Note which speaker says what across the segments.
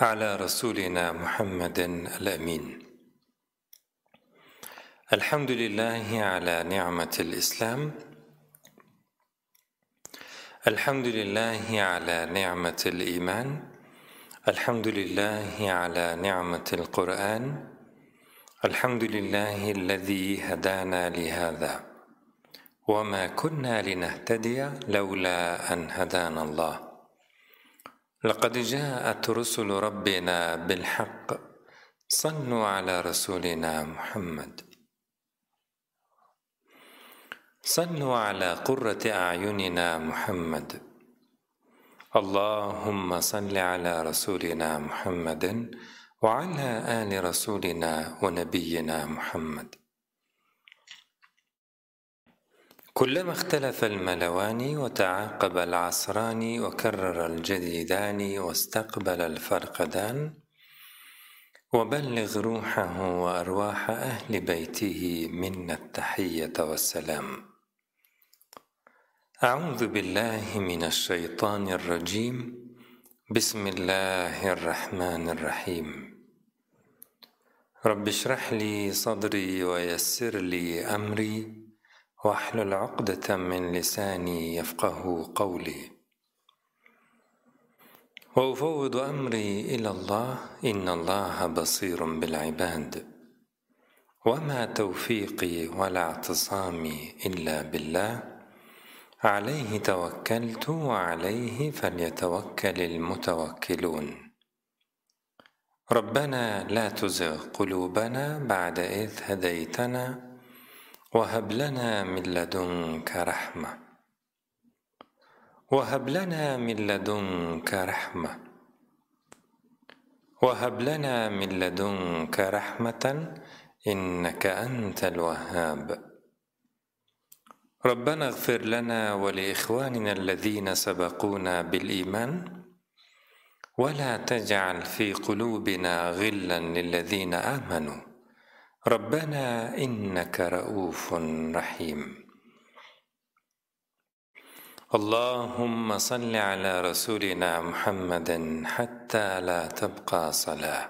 Speaker 1: على رسولنا محمد الأمين. الحمد لله على نعمة الإسلام. الحمد لله على نعمة الإيمان. الحمد لله على نعمة القرآن. الحمد لله الذي هدانا لهذا. وما كنا لنهتدي لولا أن هدانا الله. لقد جاءت رسل ربنا بالحق. صلوا على رسولنا محمد. صلوا على قرة أعيننا محمد. اللهم صل على رسولنا محمد وعلى آل رسولنا ونبينا محمد. كلما اختلف الملوان وتعاقب العصران وكرر الجديدان واستقبل الفرقدان وبلغ روحه وأرواح أهل بيته منا التحية والسلام. أعوذ بالله من الشيطان الرجيم. بسم الله الرحمن الرحيم. رب اشرح لي صدري ويسر لي أمري. واحلل عقدة من لساني يفقه قولي. وأفوض أمري إلى الله إن الله بصير بالعباد. وما توفيقي ولا اعتصامي إلا بالله. عليه توكلت وعليه فليتوكل المتوكلون. ربنا لا تزغ قلوبنا بعد إذ هديتنا. وهب لنا من لدنك رحمة. وهب لنا من لدنك رحمة. وهب لنا من لدنك رحمة إنك أنت الوهاب. ربنا اغفر لنا ولإخواننا الذين سبقونا بالإيمان ولا تجعل في قلوبنا غلا للذين آمنوا. ربنا إنك رؤوف رحيم. اللهم صل على رسولنا محمد حتى لا تبقى صلاة.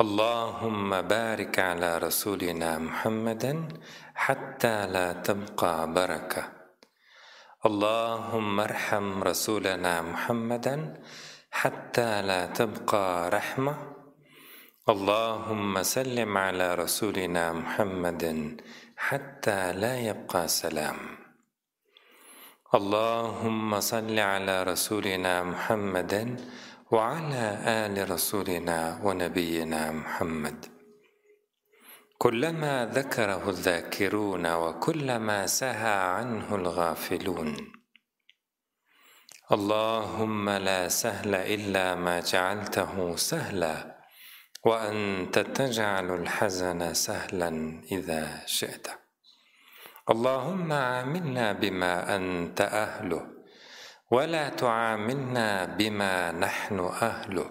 Speaker 1: اللهم بارك على رسولنا محمد حتى لا تبقى بركة. اللهم ارحم رسولنا محمدا حتى لا تبقى رحمة. اللهم سلم على رسولنا محمد حتى لا يبقى سلام. اللهم صل على رسولنا محمد وعلى آل رسولنا ونبينا محمد. كلما ذكره الذاكرون وكلما سهى عنه الغافلون. اللهم لا سهل إلا ما جعلته سهلا وأنت تجعل الحزن سهلا إذا شئت. اللهم عاملنا بما أنت أهله ولا تعاملنا بما نحن أهله.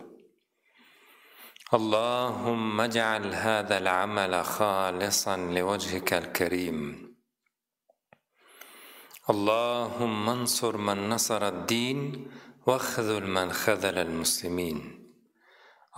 Speaker 1: اللهم اجعل هذا العمل خالصا لوجهك الكريم. اللهم انصر من نصر الدين واخذل من خذل المسلمين.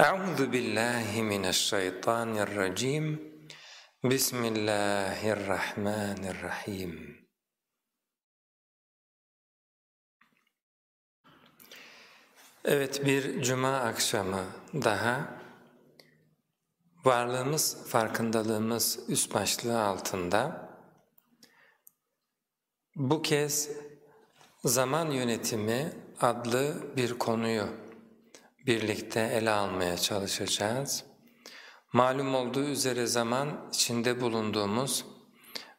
Speaker 1: أعوذ بالله من الشيطان الرجيم بسم الله الرحمن الرحيم Evet bir cuma akşamı daha varlığımız, farkındalığımız üst başlığı altında bu kez zaman yönetimi adlı bir konuyu birlikte ele almaya çalışacağız. Malum olduğu üzere zaman içinde bulunduğumuz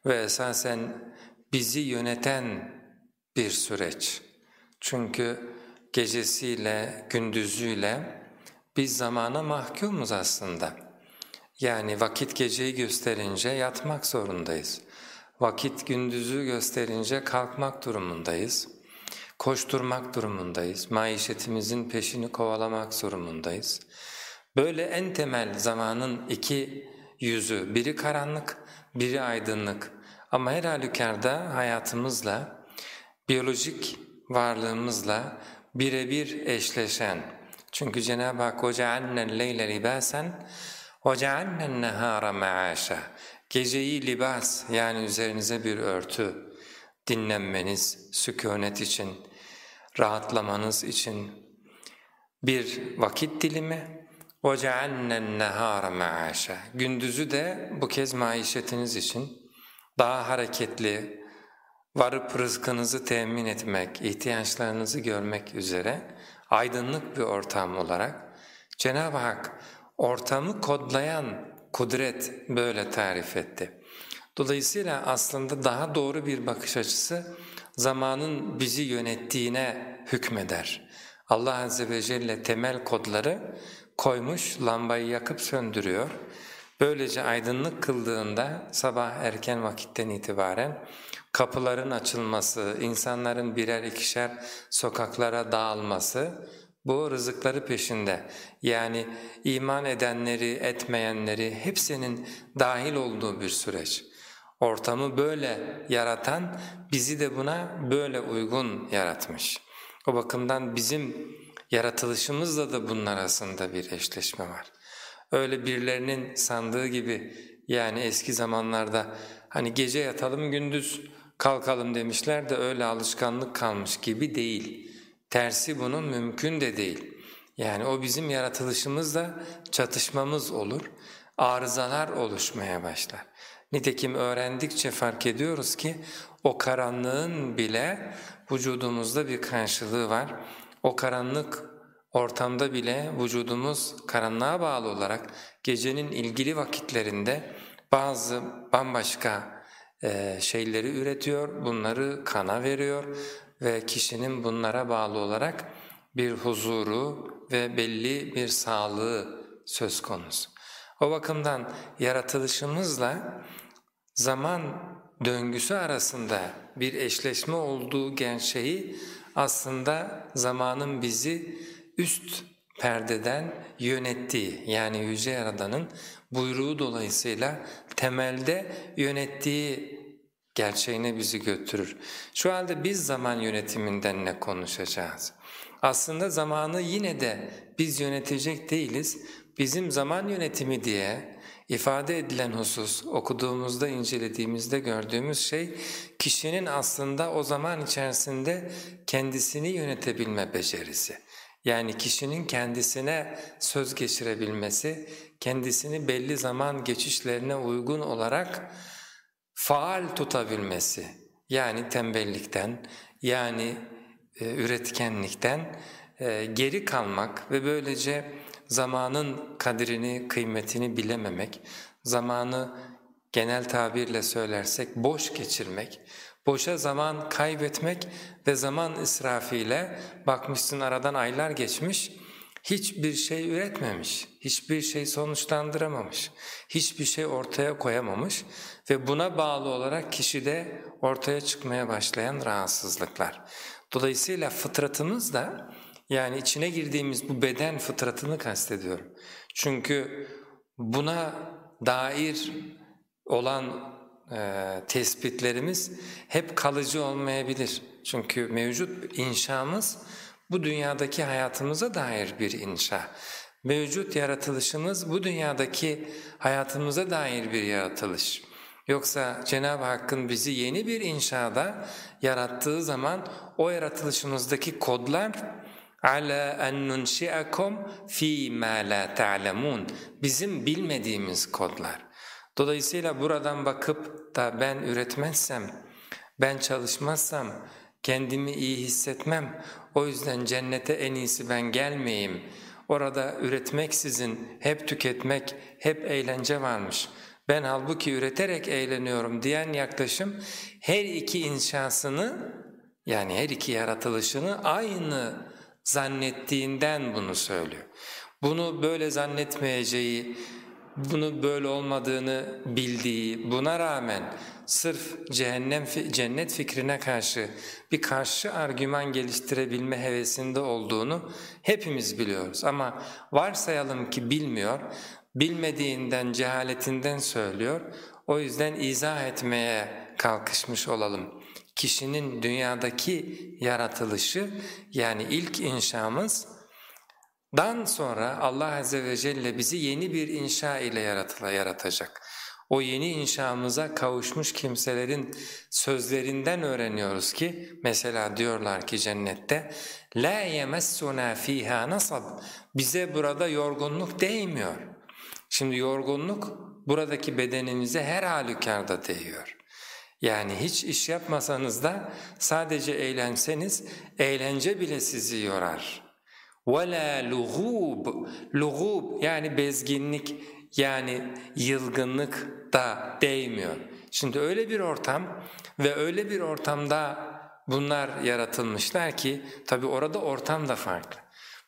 Speaker 1: ve esasen bizi yöneten bir süreç. Çünkü gecesiyle, gündüzüyle biz zamana mahkumuz aslında. Yani vakit geceyi gösterince yatmak zorundayız. Vakit gündüzü gösterince kalkmak durumundayız koşturmak durumundayız. Maişetimizin peşini kovalamak durumundayız. Böyle en temel zamanın iki yüzü, biri karanlık, biri aydınlık. Ama her halükarda hayatımızla, biyolojik varlığımızla birebir eşleşen. Çünkü Cenab-ı Hak وَجَعَلْنَا اللَّيْلَ لِبَاسًا وَجَعَلْنَا النَّهَارَ مَعَاشًا Geceyi libas yani üzerinize bir örtü, dinlenmeniz, sükunet için, rahatlamanız için bir vakit dilimi وَجَعَلْنَا النَّهَارَ مَعَاشًا Gündüzü de bu kez maişetiniz için daha hareketli, varıp rızkınızı temin etmek, ihtiyaçlarınızı görmek üzere aydınlık bir ortam olarak Cenab-ı Hak ortamı kodlayan kudret böyle tarif etti. Dolayısıyla aslında daha doğru bir bakış açısı zamanın bizi yönettiğine hükmeder. Allah Azze ve Celle temel kodları koymuş, lambayı yakıp söndürüyor. Böylece aydınlık kıldığında sabah erken vakitten itibaren kapıların açılması, insanların birer ikişer sokaklara dağılması bu rızıkları peşinde. Yani iman edenleri, etmeyenleri hepsinin dahil olduğu bir süreç. Ortamı böyle yaratan bizi de buna böyle uygun yaratmış. O bakımdan bizim yaratılışımızla da bunun arasında bir eşleşme var. Öyle birilerinin sandığı gibi yani eski zamanlarda hani gece yatalım gündüz kalkalım demişler de öyle alışkanlık kalmış gibi değil. Tersi bunun mümkün de değil. Yani o bizim yaratılışımızla çatışmamız olur, arızalar oluşmaya başlar. Nitekim öğrendikçe fark ediyoruz ki o karanlığın bile vücudumuzda bir karşılığı var. O karanlık ortamda bile vücudumuz karanlığa bağlı olarak gecenin ilgili vakitlerinde bazı bambaşka e, şeyleri üretiyor, bunları kana veriyor ve kişinin bunlara bağlı olarak bir huzuru ve belli bir sağlığı söz konusu. O bakımdan yaratılışımızla zaman döngüsü arasında bir eşleşme olduğu gerçeği aslında zamanın bizi üst perdeden yönettiği yani Yüce Yaradan'ın buyruğu dolayısıyla temelde yönettiği gerçeğine bizi götürür. Şu halde biz zaman yönetiminden ne konuşacağız? Aslında zamanı yine de biz yönetecek değiliz. Bizim zaman yönetimi diye ifade edilen husus okuduğumuzda, incelediğimizde gördüğümüz şey kişinin aslında o zaman içerisinde kendisini yönetebilme becerisi. Yani kişinin kendisine söz geçirebilmesi, kendisini belli zaman geçişlerine uygun olarak faal tutabilmesi. Yani tembellikten, yani e, üretkenlikten e, geri kalmak ve böylece zamanın kadrini, kıymetini bilememek, zamanı genel tabirle söylersek boş geçirmek, boşa zaman kaybetmek ve zaman israfıyla bakmışsın aradan aylar geçmiş, hiçbir şey üretmemiş, hiçbir şey sonuçlandıramamış, hiçbir şey ortaya koyamamış ve buna bağlı olarak kişide ortaya çıkmaya başlayan rahatsızlıklar. Dolayısıyla fıtratımız da yani içine girdiğimiz bu beden fıtratını kastediyorum. Çünkü buna dair olan e, tespitlerimiz hep kalıcı olmayabilir. Çünkü mevcut inşamız bu dünyadaki hayatımıza dair bir inşa. Mevcut yaratılışımız bu dünyadaki hayatımıza dair bir yaratılış. Yoksa Cenab-ı Hakk'ın bizi yeni bir inşada yarattığı zaman o yaratılışımızdaki kodlar ala en nunşiakum fi ma la ta'lemun bizim bilmediğimiz kodlar. Dolayısıyla buradan bakıp da ben üretmezsem, ben çalışmazsam kendimi iyi hissetmem. O yüzden cennete en iyisi ben gelmeyeyim. Orada üretmeksizin hep tüketmek, hep eğlence varmış. Ben halbuki üreterek eğleniyorum diyen yaklaşım her iki inşasını yani her iki yaratılışını aynı zannettiğinden bunu söylüyor. Bunu böyle zannetmeyeceği, bunu böyle olmadığını bildiği, buna rağmen sırf cehennem cennet fikrine karşı bir karşı argüman geliştirebilme hevesinde olduğunu hepimiz biliyoruz. Ama varsayalım ki bilmiyor, bilmediğinden, cehaletinden söylüyor. O yüzden izah etmeye kalkışmış olalım kişinin dünyadaki yaratılışı yani ilk inşamız dan sonra Allah Azze ve Celle bizi yeni bir inşa ile yaratıla yaratacak. O yeni inşamıza kavuşmuş kimselerin sözlerinden öğreniyoruz ki mesela diyorlar ki cennette la yemessuna fiha nasab bize burada yorgunluk değmiyor. Şimdi yorgunluk buradaki bedenimize her halükarda değiyor. Yani hiç iş yapmasanız da sadece eğlenseniz eğlence bile sizi yorar. وَلَا لُغُوب Lugub yani bezginlik yani yılgınlık da değmiyor. Şimdi öyle bir ortam ve öyle bir ortamda bunlar yaratılmışlar ki tabi orada ortam da farklı.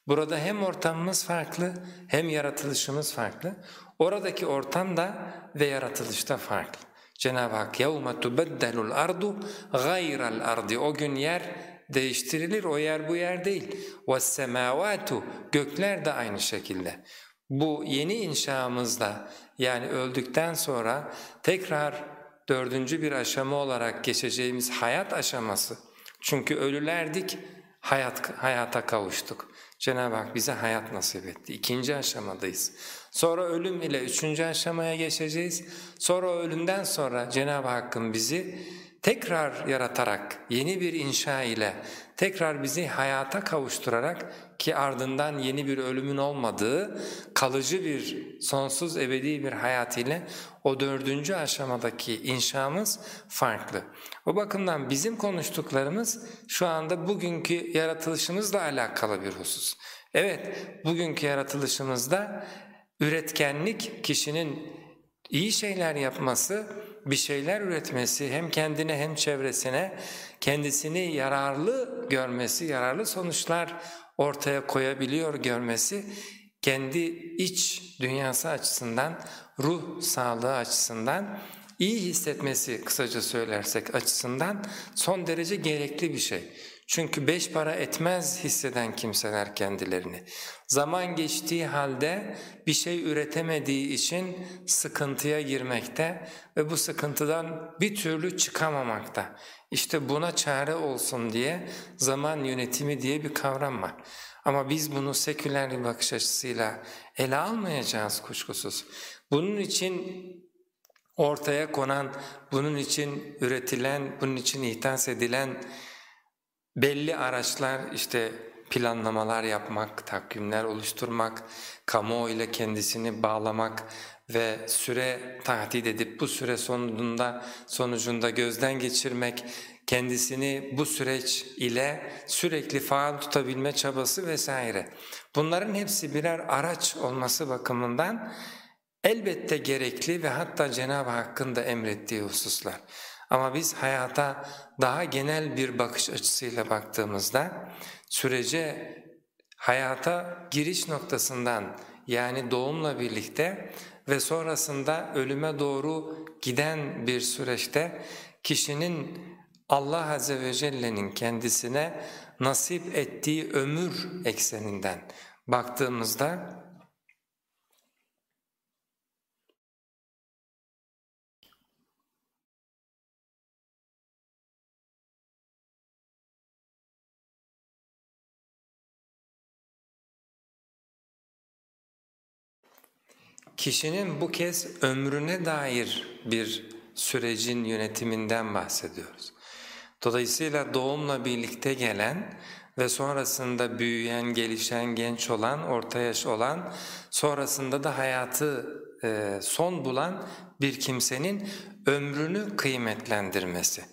Speaker 1: Burada hem ortamımız farklı hem yaratılışımız farklı. Oradaki ortam da ve yaratılış da farklı. Cenab-ı Hak يَوْمَ تُبَدَّلُ الْأَرْضُ غَيْرَ الْأَرْضِ O gün yer değiştirilir, o yer bu yer değil. وَالسَّمَاوَاتُ Gökler de aynı şekilde. Bu yeni inşamızda yani öldükten sonra tekrar dördüncü bir aşama olarak geçeceğimiz hayat aşaması. Çünkü ölülerdik, hayat, hayata kavuştuk. Cenab-ı Hak bize hayat nasip etti. İkinci aşamadayız. Sonra ölüm ile üçüncü aşamaya geçeceğiz. Sonra ölümden sonra Cenab-ı Hakk'ın bizi tekrar yaratarak, yeni bir inşa ile tekrar bizi hayata kavuşturarak ki ardından yeni bir ölümün olmadığı kalıcı bir sonsuz ebedi bir hayat ile o dördüncü aşamadaki inşamız farklı. O bakımdan bizim konuştuklarımız şu anda bugünkü yaratılışımızla alakalı bir husus. Evet, bugünkü yaratılışımızda üretkenlik kişinin iyi şeyler yapması, bir şeyler üretmesi hem kendine hem çevresine kendisini yararlı görmesi, yararlı sonuçlar ortaya koyabiliyor görmesi kendi iç dünyası açısından, ruh sağlığı açısından iyi hissetmesi kısaca söylersek açısından son derece gerekli bir şey. Çünkü beş para etmez hisseden kimseler kendilerini. Zaman geçtiği halde bir şey üretemediği için sıkıntıya girmekte ve bu sıkıntıdan bir türlü çıkamamakta. İşte buna çare olsun diye zaman yönetimi diye bir kavram var. Ama biz bunu seküler bir bakış açısıyla ele almayacağız kuşkusuz. Bunun için ortaya konan, bunun için üretilen, bunun için ihdas edilen belli araçlar işte planlamalar yapmak, takvimler oluşturmak, kamuoyuyla kendisini bağlamak ve süre tahdit edip bu süre sonunda sonucunda gözden geçirmek, kendisini bu süreç ile sürekli faal tutabilme çabası vesaire. Bunların hepsi birer araç olması bakımından elbette gerekli ve hatta Cenab-ı Hakk'ın da emrettiği hususlar. Ama biz hayata daha genel bir bakış açısıyla baktığımızda sürece hayata giriş noktasından yani doğumla birlikte ve sonrasında ölüme doğru giden bir süreçte kişinin Allah Azze ve Celle'nin kendisine nasip ettiği ömür ekseninden baktığımızda Kişinin bu kez ömrüne dair bir sürecin yönetiminden bahsediyoruz. Dolayısıyla doğumla birlikte gelen ve sonrasında büyüyen, gelişen, genç olan, orta yaş olan, sonrasında da hayatı e, son bulan bir kimsenin ömrünü kıymetlendirmesi.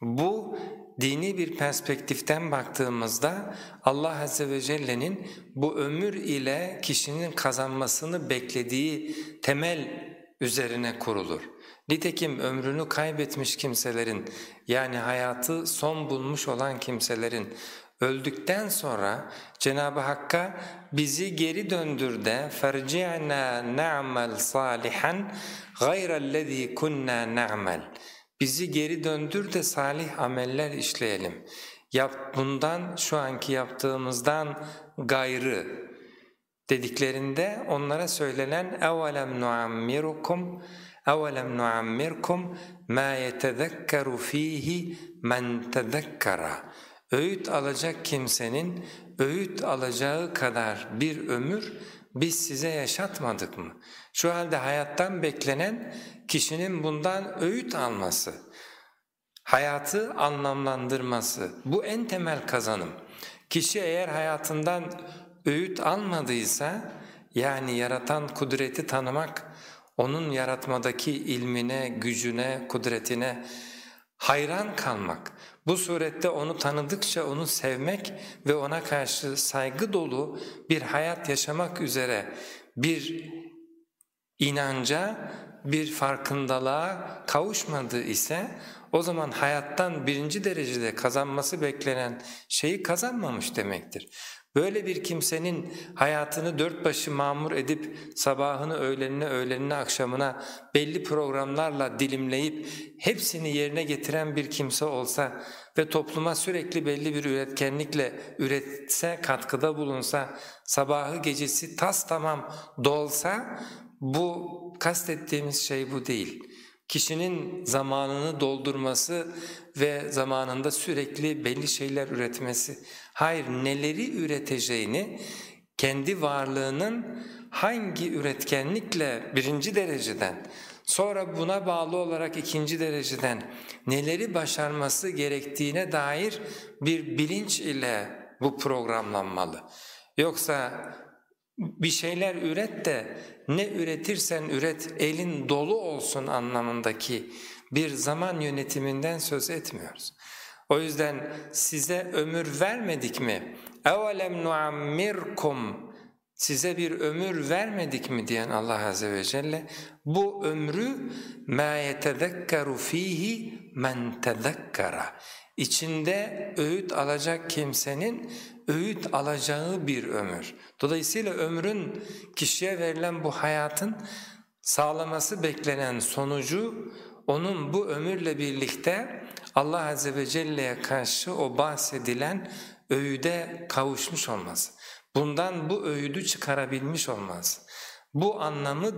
Speaker 1: Bu dini bir perspektiften baktığımızda Allah Azze ve Celle'nin bu ömür ile kişinin kazanmasını beklediği temel üzerine kurulur. Nitekim ömrünü kaybetmiş kimselerin yani hayatı son bulmuş olan kimselerin öldükten sonra Cenab-ı Hakk'a bizi geri döndür de فَرْجِعْنَا نَعْمَلْ صَالِحًا غَيْرَ الَّذ۪ي كُنَّا نَعْمَلْ Bizi geri döndür de salih ameller işleyelim. Yap bundan şu anki yaptığımızdan gayrı dediklerinde onlara söylenen evelem nuammirukum evelem nuammirkum ma yetezekkeru fihi men tezekkara öğüt alacak kimsenin öğüt alacağı kadar bir ömür biz size yaşatmadık mı? Şu halde hayattan beklenen kişinin bundan öğüt alması, hayatı anlamlandırması bu en temel kazanım. Kişi eğer hayatından öğüt almadıysa yani yaratan kudreti tanımak, onun yaratmadaki ilmine, gücüne, kudretine hayran kalmak, bu surette onu tanıdıkça onu sevmek ve ona karşı saygı dolu bir hayat yaşamak üzere bir inanca, bir farkındalığa kavuşmadığı ise o zaman hayattan birinci derecede kazanması beklenen şeyi kazanmamış demektir. Böyle bir kimsenin hayatını dört başı mamur edip sabahını, öğlenini, öğlenini, akşamına belli programlarla dilimleyip hepsini yerine getiren bir kimse olsa ve topluma sürekli belli bir üretkenlikle üretse, katkıda bulunsa, sabahı gecesi tas tamam dolsa bu kastettiğimiz şey bu değil. Kişinin zamanını doldurması ve zamanında sürekli belli şeyler üretmesi. Hayır neleri üreteceğini kendi varlığının hangi üretkenlikle birinci dereceden sonra buna bağlı olarak ikinci dereceden neleri başarması gerektiğine dair bir bilinç ile bu programlanmalı. Yoksa bir şeyler üret de ne üretirsen üret elin dolu olsun anlamındaki bir zaman yönetiminden söz etmiyoruz. O yüzden size ömür vermedik mi? اَوَلَمْ نُعَمِّرْكُمْ Size bir ömür vermedik mi diyen Allah Azze ve Celle bu ömrü مَا يَتَذَكَّرُ ف۪يهِ مَنْ تَذَكَّرَ İçinde öğüt alacak kimsenin öğüt alacağı bir ömür. Dolayısıyla ömrün kişiye verilen bu hayatın sağlaması beklenen sonucu onun bu ömürle birlikte Allah Azze ve Celle'ye karşı o bahsedilen öğüde kavuşmuş olması. Bundan bu öğüdü çıkarabilmiş olması. Bu anlamı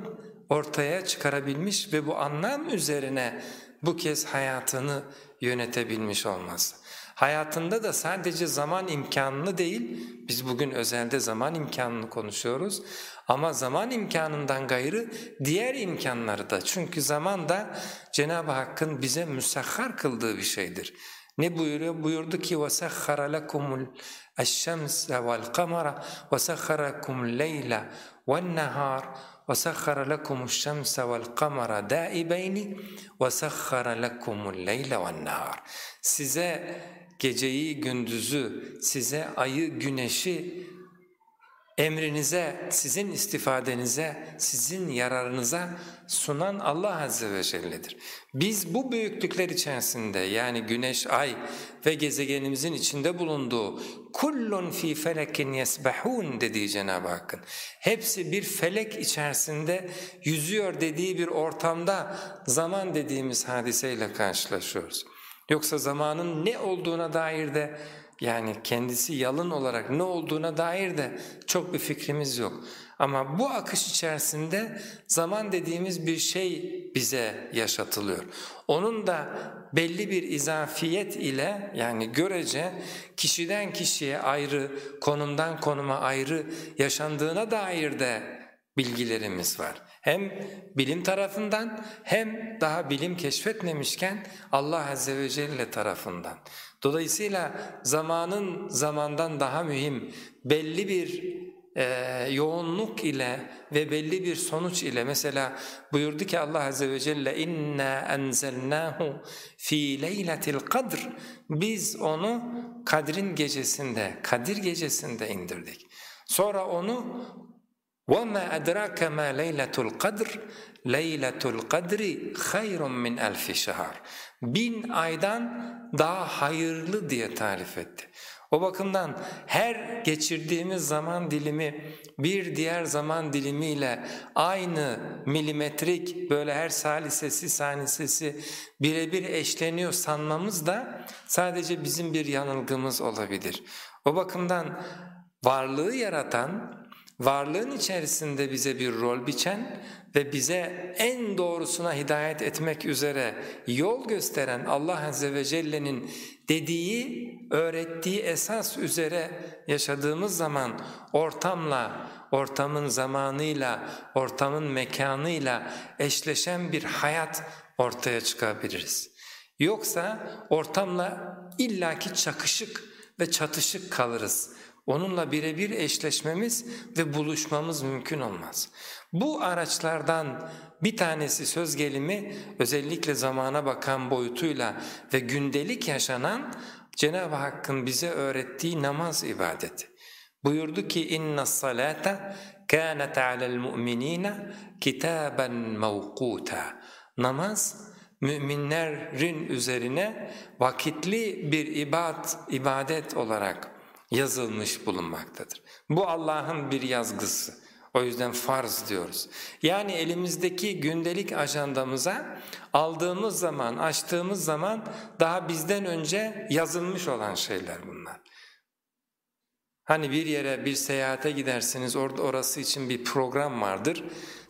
Speaker 1: ortaya çıkarabilmiş ve bu anlam üzerine bu kez hayatını yönetebilmiş olması. Hayatında da sadece zaman imkanını değil, biz bugün özelde zaman imkanını konuşuyoruz ama zaman imkanından gayrı diğer imkanları da çünkü zaman da Cenab-ı Hakk'ın bize müsahhar kıldığı bir şeydir. Ne buyuruyor? Buyurdu ki وَسَخَّرَ لَكُمُ الشَّمْسَ وَالْقَمَرَ وَسَخَّرَ لَكُمُ اللَّيْلَ وَالنَّهَارَ وَسَخَّرَ لَكُمُ الشَّمْسَ وَالْقَمَرَ دَائِبَيْنِ وَسَخَّرَ لَكُمُ اللَّيْلَ وَالنَّهَارَ Size geceyi, gündüzü, size ayı, güneşi emrinize, sizin istifadenize, sizin yararınıza sunan Allah Azze ve Celle'dir. Biz bu büyüklükler içerisinde yani güneş, ay ve gezegenimizin içinde bulunduğu kullun fi felekin yesbahun dediği Cenab-ı Hakk'ın hepsi bir felek içerisinde yüzüyor dediği bir ortamda zaman dediğimiz hadiseyle karşılaşıyoruz. Yoksa zamanın ne olduğuna dair de yani kendisi yalın olarak ne olduğuna dair de çok bir fikrimiz yok. Ama bu akış içerisinde zaman dediğimiz bir şey bize yaşatılıyor. Onun da belli bir izafiyet ile yani görece kişiden kişiye ayrı, konumdan konuma ayrı yaşandığına dair de bilgilerimiz var. Hem bilim tarafından hem daha bilim keşfetmemişken Allah Azze ve Celle tarafından. Dolayısıyla zamanın zamandan daha mühim belli bir e, yoğunluk ile ve belli bir sonuç ile mesela buyurdu ki Allah Azze ve Celle inna enzelnahu fi leyletil kadr biz onu kadrin gecesinde Kadir gecesinde indirdik. Sonra onu وَمَا أَدْرَاكَ مَا لَيْلَةُ الْقَدْرِ لَيْلَةُ الْقَدْرِ خَيْرٌ مِنْ أَلْفِ شَهَرٍ Bin aydan daha hayırlı diye tarif etti. O bakımdan her geçirdiğimiz zaman dilimi bir diğer zaman dilimiyle aynı milimetrik böyle her salisesi sanisesi birebir eşleniyor sanmamız da sadece bizim bir yanılgımız olabilir. O bakımdan varlığı yaratan varlığın içerisinde bize bir rol biçen ve bize en doğrusuna hidayet etmek üzere yol gösteren Allah Azze ve Celle'nin dediği, öğrettiği esas üzere yaşadığımız zaman ortamla, ortamın zamanıyla, ortamın mekanıyla eşleşen bir hayat ortaya çıkabiliriz. Yoksa ortamla illaki çakışık ve çatışık kalırız. Onunla birebir eşleşmemiz ve buluşmamız mümkün olmaz. Bu araçlardan bir tanesi söz gelimi özellikle zamana bakan boyutuyla ve gündelik yaşanan Cenab-ı Hakk'ın bize öğrettiği namaz ibadeti. Buyurdu ki inna salata kanat alel mu'minina kitaben mevquta. Namaz müminlerin üzerine vakitli bir ibad, ibadet olarak yazılmış bulunmaktadır. Bu Allah'ın bir yazgısı. O yüzden farz diyoruz. Yani elimizdeki gündelik ajandamıza aldığımız zaman, açtığımız zaman daha bizden önce yazılmış olan şeyler bunlar. Hani bir yere bir seyahate gidersiniz orada orası için bir program vardır.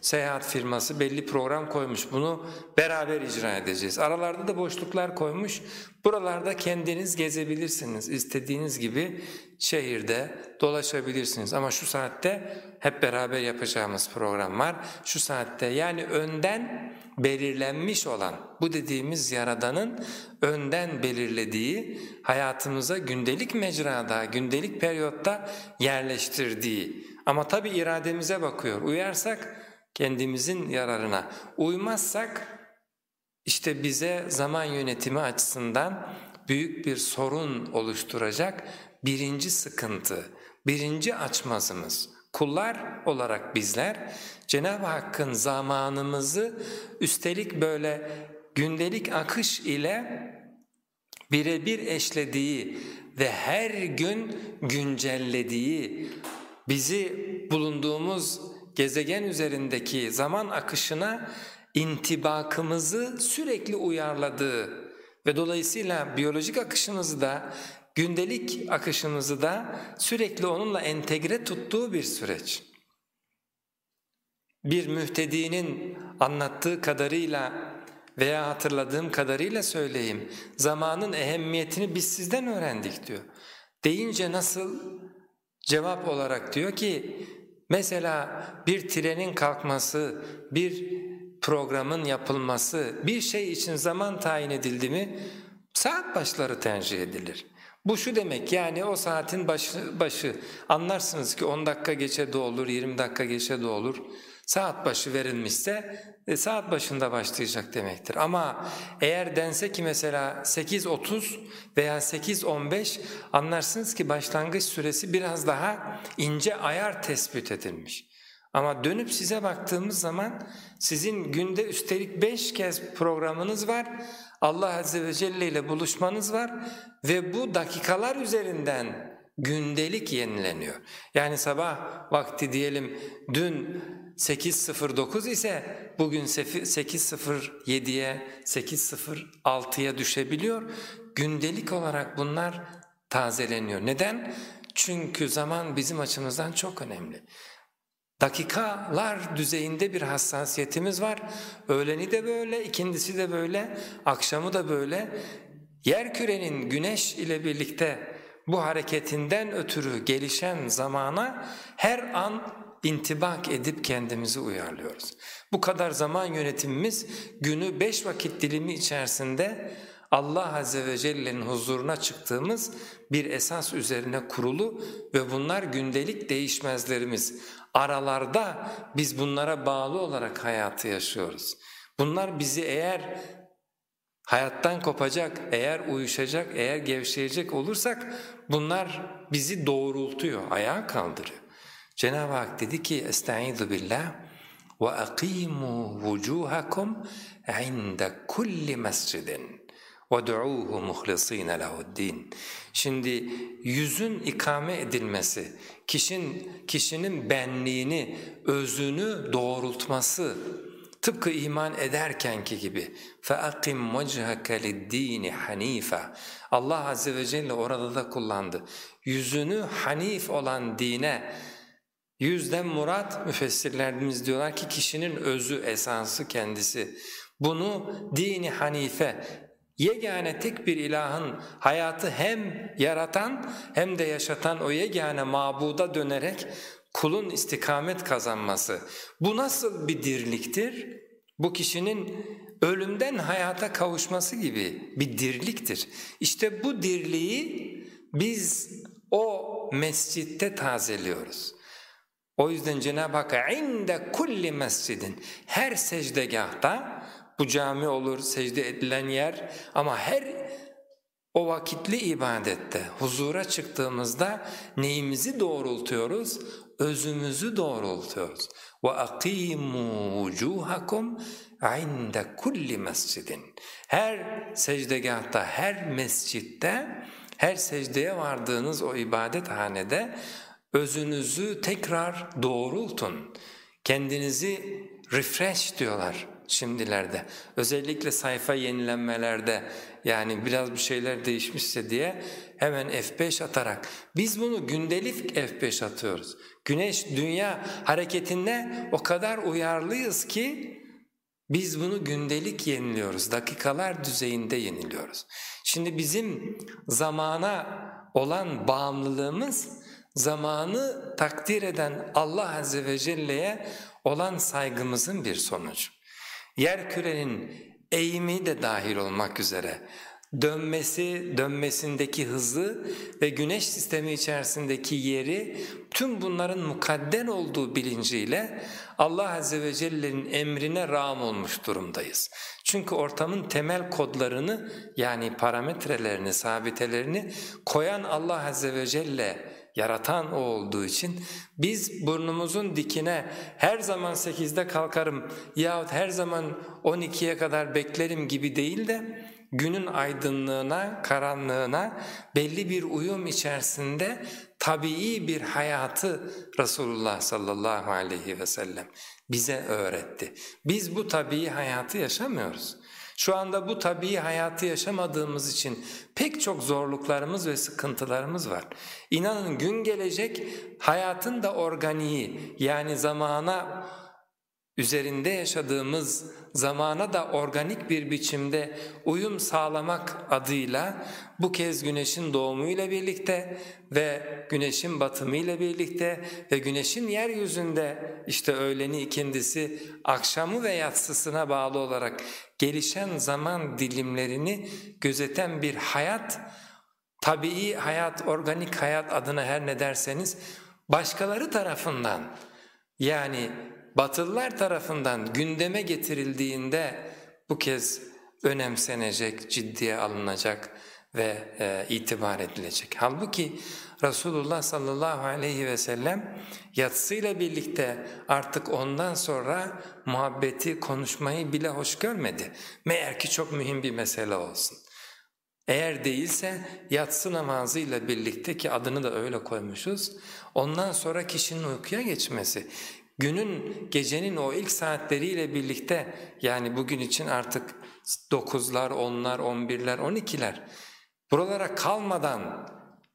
Speaker 1: Seyahat firması belli program koymuş bunu beraber icra edeceğiz. Aralarda da boşluklar koymuş. Buralarda kendiniz gezebilirsiniz. istediğiniz gibi şehirde dolaşabilirsiniz. Ama şu saatte hep beraber yapacağımız program var. Şu saatte yani önden belirlenmiş olan bu dediğimiz Yaradan'ın önden belirlediği hayatımıza gündelik mecrada, gündelik periyotta yerleştirdiği ama tabi irademize bakıyor. Uyarsak kendimizin yararına, uymazsak işte bize zaman yönetimi açısından büyük bir sorun oluşturacak birinci sıkıntı, birinci açmazımız. Kullar olarak bizler Cenab-ı Hakk'ın zamanımızı üstelik böyle gündelik akış ile birebir eşlediği ve her gün güncellediği, bizi bulunduğumuz gezegen üzerindeki zaman akışına intibakımızı sürekli uyarladığı ve dolayısıyla biyolojik akışımızı da gündelik akışımızı da sürekli onunla entegre tuttuğu bir süreç. Bir mühtedinin anlattığı kadarıyla veya hatırladığım kadarıyla söyleyeyim, zamanın ehemmiyetini biz sizden öğrendik diyor. Deyince nasıl? Cevap olarak diyor ki, mesela bir trenin kalkması, bir programın yapılması, bir şey için zaman tayin edildi mi, saat başları tercih edilir. Bu şu demek yani o saatin başı, başı anlarsınız ki 10 dakika geçe de olur, 20 dakika geçe de olur. Saat başı verilmişse e, saat başında başlayacak demektir. Ama eğer dense ki mesela 8.30 veya 8.15 anlarsınız ki başlangıç süresi biraz daha ince ayar tespit edilmiş. Ama dönüp size baktığımız zaman sizin günde üstelik beş kez programınız var, Allah Azze ve Celle ile buluşmanız var ve bu dakikalar üzerinden gündelik yenileniyor. Yani sabah vakti diyelim dün 8.09 ise bugün 8.07'ye 8.06'ya düşebiliyor. Gündelik olarak bunlar tazeleniyor. Neden? Çünkü zaman bizim açımızdan çok önemli. Dakikalar düzeyinde bir hassasiyetimiz var. Öğleni de böyle, ikindisi de böyle, akşamı da böyle. Yer kürenin güneş ile birlikte bu hareketinden ötürü gelişen zamana her an intibak edip kendimizi uyarlıyoruz. Bu kadar zaman yönetimimiz günü beş vakit dilimi içerisinde Allah Azze ve Celle'nin huzuruna çıktığımız bir esas üzerine kurulu ve bunlar gündelik değişmezlerimiz. Aralarda biz bunlara bağlı olarak hayatı yaşıyoruz. Bunlar bizi eğer hayattan kopacak, eğer uyuşacak, eğer gevşeyecek olursak bunlar bizi doğrultuyor, ayağa kaldırıyor. Cenab-ı Hak dedi ki Estaizu billah ve akimu vucuhakum inde kulli mescidin وَدُعُوهُ مُخْلِص۪ينَ لَهُ الدِّينَ Şimdi yüzün ikame edilmesi, kişinin, kişinin benliğini, özünü doğrultması, tıpkı iman ederkenki gibi فَاَقِمْ وَجْهَكَ لِلدِّينِ حَن۪يفًا Allah Azze ve Celle orada da kullandı. Yüzünü hanif olan dine, yüzden murat müfessirlerimiz diyorlar ki kişinin özü, esansı kendisi. Bunu dini hanife, yegane tek bir ilahın hayatı hem yaratan hem de yaşatan o yegane mabuda dönerek kulun istikamet kazanması. Bu nasıl bir dirliktir? Bu kişinin ölümden hayata kavuşması gibi bir dirliktir. İşte bu dirliği biz o mescitte tazeliyoruz. O yüzden Cenab-ı Hak inde kulli mescidin her secdegahta bu cami olur, secde edilen yer ama her o vakitli ibadette huzura çıktığımızda neyimizi doğrultuyoruz? Özümüzü doğrultuyoruz. Ve akimu vucuhakum inde kulli mescidin. Her secdegahta, her mescitte, her secdeye vardığınız o ibadethanede özünüzü tekrar doğrultun. Kendinizi refresh diyorlar şimdilerde. Özellikle sayfa yenilenmelerde yani biraz bir şeyler değişmişse diye hemen F5 atarak biz bunu gündelik F5 atıyoruz. Güneş dünya hareketinde o kadar uyarlıyız ki biz bunu gündelik yeniliyoruz, dakikalar düzeyinde yeniliyoruz. Şimdi bizim zamana olan bağımlılığımız zamanı takdir eden Allah Azze ve Celle'ye olan saygımızın bir sonucu. Yer kürenin eğimi de dahil olmak üzere dönmesi, dönmesindeki hızı ve güneş sistemi içerisindeki yeri tüm bunların mukadden olduğu bilinciyle Allah Azze ve Celle'nin emrine rağm olmuş durumdayız. Çünkü ortamın temel kodlarını yani parametrelerini, sabitelerini koyan Allah Azze ve Celle yaratan O olduğu için biz burnumuzun dikine her zaman 8'de kalkarım yahut her zaman 12'ye kadar beklerim gibi değil de günün aydınlığına, karanlığına belli bir uyum içerisinde tabii bir hayatı Resulullah sallallahu aleyhi ve sellem bize öğretti. Biz bu tabii hayatı yaşamıyoruz. Şu anda bu tabii hayatı yaşamadığımız için pek çok zorluklarımız ve sıkıntılarımız var. İnanın gün gelecek hayatın da organiği yani zamana üzerinde yaşadığımız zamana da organik bir biçimde uyum sağlamak adıyla bu kez güneşin doğumuyla birlikte ve güneşin batımıyla birlikte ve güneşin yeryüzünde işte öğleni ikindisi akşamı ve yatsısına bağlı olarak gelişen zaman dilimlerini gözeten bir hayat, tabii hayat, organik hayat adına her ne derseniz başkaları tarafından yani Batılılar tarafından gündeme getirildiğinde bu kez önemsenecek, ciddiye alınacak ve e, itibar edilecek. Halbuki Resulullah sallallahu aleyhi ve sellem yatsıyla birlikte artık ondan sonra muhabbeti, konuşmayı bile hoş görmedi. Meğer ki çok mühim bir mesele olsun. Eğer değilse yatsı namazıyla birlikte ki adını da öyle koymuşuz, ondan sonra kişinin uykuya geçmesi, günün, gecenin o ilk saatleriyle birlikte yani bugün için artık dokuzlar, onlar, on birler, on ikiler buralara kalmadan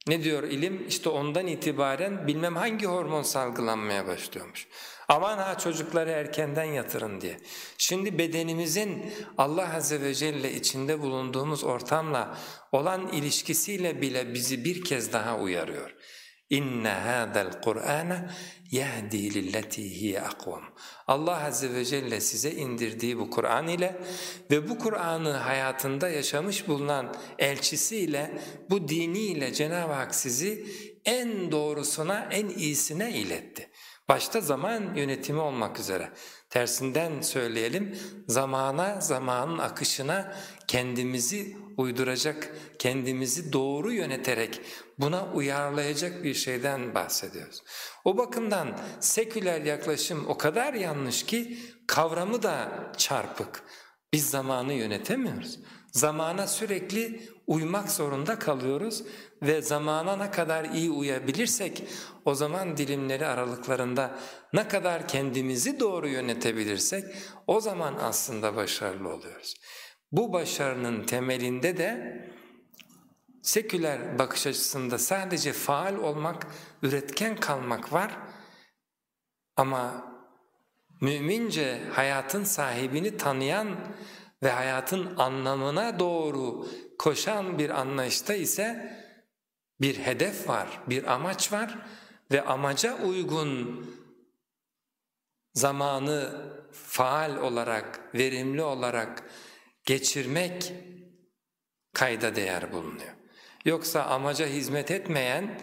Speaker 1: ne diyor ilim? İşte ondan itibaren bilmem hangi hormon salgılanmaya başlıyormuş. Aman ha çocukları erkenden yatırın diye. Şimdi bedenimizin Allah Azze ve Celle içinde bulunduğumuz ortamla olan ilişkisiyle bile bizi bir kez daha uyarıyor. İnne hâzel Kur'âne yehdi lilleti hiye akvam. Allah Azze ve Celle size indirdiği bu Kur'an ile ve bu Kur'an'ı hayatında yaşamış bulunan elçisiyle, bu diniyle Cenab-ı Hak sizi en doğrusuna, en iyisine iletti. Başta zaman yönetimi olmak üzere. Tersinden söyleyelim, zamana, zamanın akışına kendimizi uyduracak, kendimizi doğru yöneterek buna uyarlayacak bir şeyden bahsediyoruz. O bakımdan seküler yaklaşım o kadar yanlış ki kavramı da çarpık. Biz zamanı yönetemiyoruz. Zamana sürekli uymak zorunda kalıyoruz ve zamana ne kadar iyi uyabilirsek o zaman dilimleri aralıklarında ne kadar kendimizi doğru yönetebilirsek o zaman aslında başarılı oluyoruz. Bu başarının temelinde de seküler bakış açısında sadece faal olmak, üretken kalmak var ama mümince hayatın sahibini tanıyan ve hayatın anlamına doğru koşan bir anlayışta ise bir hedef var, bir amaç var ve amaca uygun zamanı faal olarak, verimli olarak geçirmek kayda değer bulunuyor. Yoksa amaca hizmet etmeyen,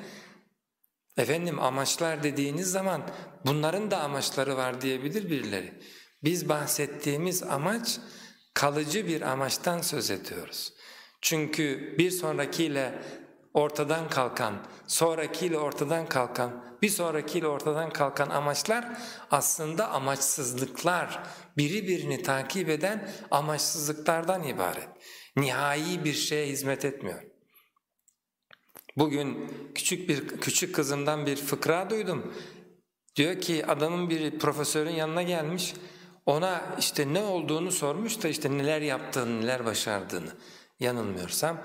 Speaker 1: efendim amaçlar dediğiniz zaman bunların da amaçları var diyebilir birileri. Biz bahsettiğimiz amaç kalıcı bir amaçtan söz ediyoruz. Çünkü bir sonrakiyle ortadan kalkan, sonrakiyle ortadan kalkan, bir sonrakiyle ortadan kalkan amaçlar aslında amaçsızlıklar, biri birini takip eden amaçsızlıklardan ibaret. Nihai bir şeye hizmet etmiyor. Bugün küçük bir küçük kızımdan bir fıkra duydum. Diyor ki adamın biri profesörün yanına gelmiş. Ona işte ne olduğunu sormuş da işte neler yaptığını, neler başardığını yanılmıyorsam.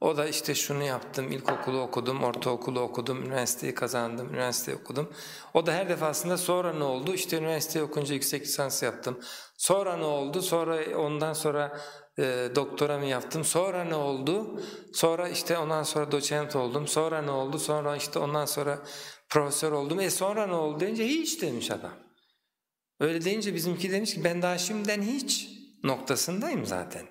Speaker 1: O da işte şunu yaptım, ilkokulu okudum, ortaokulu okudum, üniversiteyi kazandım, üniversite okudum. O da her defasında sonra ne oldu? İşte üniversite okunca yüksek lisans yaptım. Sonra ne oldu? Sonra ondan sonra e, doktora mı yaptım? Sonra ne oldu? Sonra işte ondan sonra doçent oldum. Sonra ne oldu? Sonra işte ondan sonra profesör oldum. E sonra ne oldu deyince hiç demiş adam. Öyle deyince bizimki demiş ki ben daha şimdiden hiç noktasındayım zaten.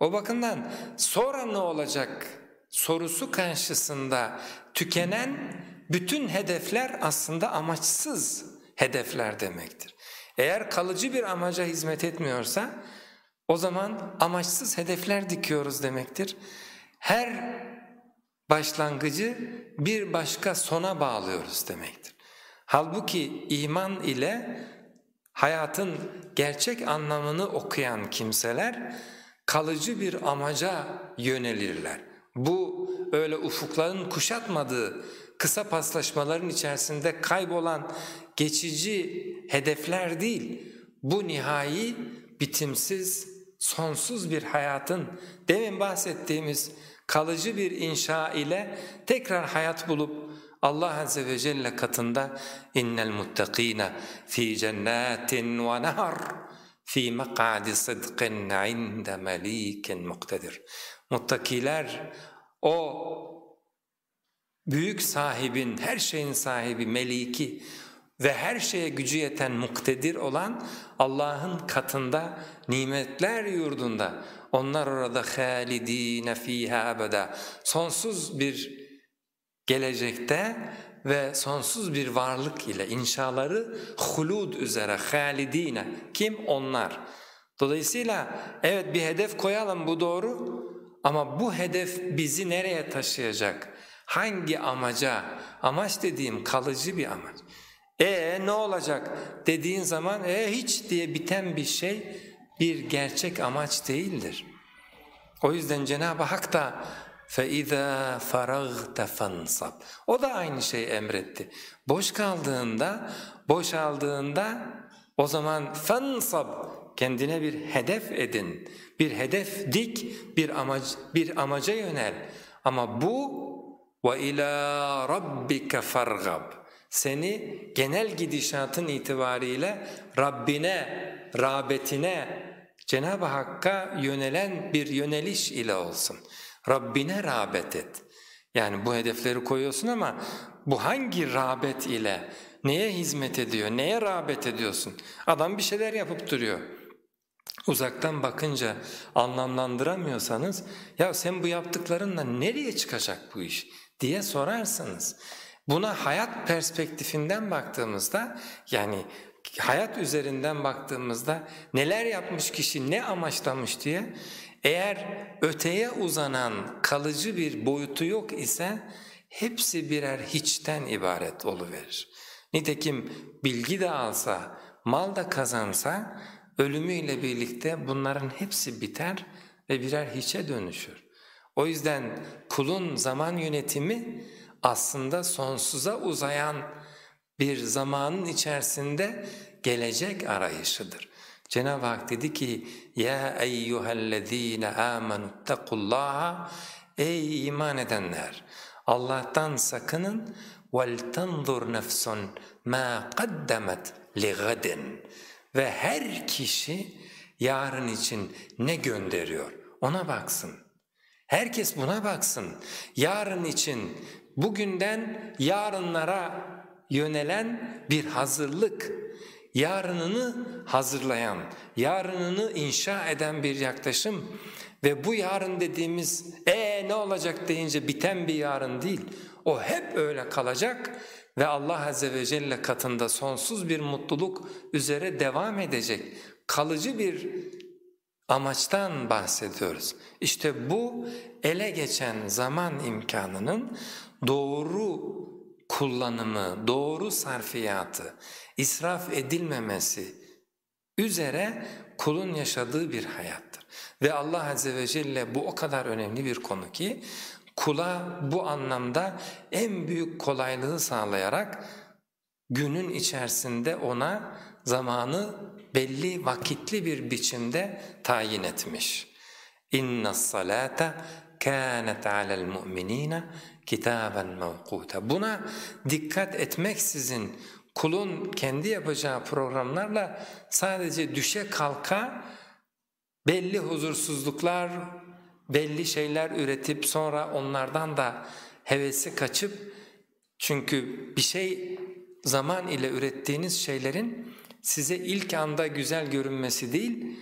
Speaker 1: O bakımdan sonra ne olacak sorusu karşısında tükenen bütün hedefler aslında amaçsız hedefler demektir. Eğer kalıcı bir amaca hizmet etmiyorsa o zaman amaçsız hedefler dikiyoruz demektir. Her başlangıcı bir başka sona bağlıyoruz demektir. Halbuki iman ile hayatın gerçek anlamını okuyan kimseler kalıcı bir amaca yönelirler. Bu öyle ufukların kuşatmadığı kısa paslaşmaların içerisinde kaybolan geçici hedefler değil, bu nihai bitimsiz, sonsuz bir hayatın demin bahsettiğimiz kalıcı bir inşa ile tekrar hayat bulup Allah Azze ve Celle katında innel muttakina fi cennetin ve nehar fi mak'adi sıdkın inde melikin muktedir. Muttakiler o büyük sahibin, her şeyin sahibi, meliki ve her şeye gücü yeten muktedir olan Allah'ın katında, nimetler yurdunda. Onlar orada halidine fiha ebeda. Sonsuz bir gelecekte ve sonsuz bir varlık ile inşaları hulud üzere halidine. Kim? Onlar. Dolayısıyla evet bir hedef koyalım bu doğru ama bu hedef bizi nereye taşıyacak? Hangi amaca? Amaç dediğim kalıcı bir amaç. E ne olacak dediğin zaman e hiç diye biten bir şey bir gerçek amaç değildir. O yüzden Cenab-ı Hak da فَاِذَا فَرَغْتَ فَانْصَبْ O da aynı şeyi emretti. Boş kaldığında, boşaldığında o zaman fansab kendine bir hedef edin. Bir hedef dik, bir amac bir amaca yönel. Ama bu ve ila rabbike fargab. Seni genel gidişatın itibariyle Rabbine, rağbetine, Cenab-ı Hakk'a yönelen bir yöneliş ile olsun. Rabbine rağbet et. Yani bu hedefleri koyuyorsun ama bu hangi rağbet ile, neye hizmet ediyor, neye rağbet ediyorsun? Adam bir şeyler yapıp duruyor. Uzaktan bakınca anlamlandıramıyorsanız, ya sen bu yaptıklarınla nereye çıkacak bu iş diye sorarsınız. Buna hayat perspektifinden baktığımızda, yani hayat üzerinden baktığımızda neler yapmış kişi, ne amaçlamış diye eğer öteye uzanan kalıcı bir boyutu yok ise hepsi birer hiçten ibaret oluverir. Nitekim bilgi de alsa, mal da kazansa ölümüyle birlikte bunların hepsi biter ve birer hiçe dönüşür. O yüzden kulun zaman yönetimi aslında sonsuza uzayan bir zamanın içerisinde gelecek arayışıdır. Cenab-ı Hak dedi ki ya eyyuhellezine amenu takullaha ey iman edenler Allah'tan sakının vel tanzur nefsun ma qaddemet li ve her kişi yarın için ne gönderiyor ona baksın. Herkes buna baksın. Yarın için bugünden yarınlara yönelen bir hazırlık, yarınını hazırlayan, yarınını inşa eden bir yaklaşım ve bu yarın dediğimiz ee ne olacak? deyince biten bir yarın değil, o hep öyle kalacak ve Allah Azze ve Celle katında sonsuz bir mutluluk üzere devam edecek, kalıcı bir amaçtan bahsediyoruz. İşte bu ele geçen zaman imkanının doğru kullanımı, doğru sarfiyatı, israf edilmemesi üzere kulun yaşadığı bir hayattır. Ve Allah Azze ve Celle bu o kadar önemli bir konu ki kula bu anlamda en büyük kolaylığı sağlayarak günün içerisinde ona zamanı belli vakitli bir biçimde tayin etmiş. İnna salata kânet alel mu'minîne kitaben mevkuta. Buna dikkat etmeksizin kulun kendi yapacağı programlarla sadece düşe kalka belli huzursuzluklar, belli şeyler üretip sonra onlardan da hevesi kaçıp çünkü bir şey zaman ile ürettiğiniz şeylerin size ilk anda güzel görünmesi değil,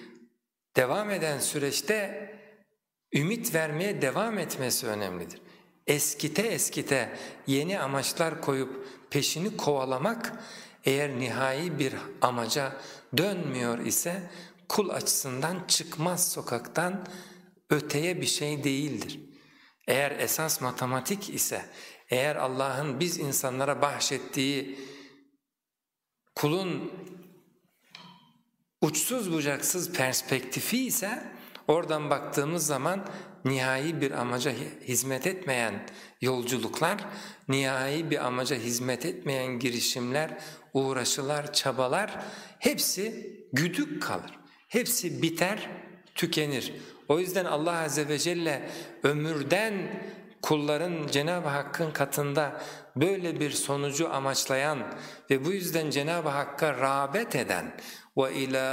Speaker 1: devam eden süreçte ümit vermeye devam etmesi önemlidir. Eskite eskite yeni amaçlar koyup peşini kovalamak eğer nihai bir amaca dönmüyor ise kul açısından çıkmaz sokaktan öteye bir şey değildir. Eğer esas matematik ise, eğer Allah'ın biz insanlara bahşettiği kulun uçsuz bucaksız perspektifi ise oradan baktığımız zaman nihai bir amaca hizmet etmeyen yolculuklar, nihai bir amaca hizmet etmeyen girişimler, uğraşılar, çabalar hepsi güdük kalır. Hepsi biter, tükenir. O yüzden Allah Azze ve Celle ömürden kulların Cenab-ı Hakk'ın katında böyle bir sonucu amaçlayan ve bu yüzden Cenab-ı Hakk'a rağbet eden وَاِلَى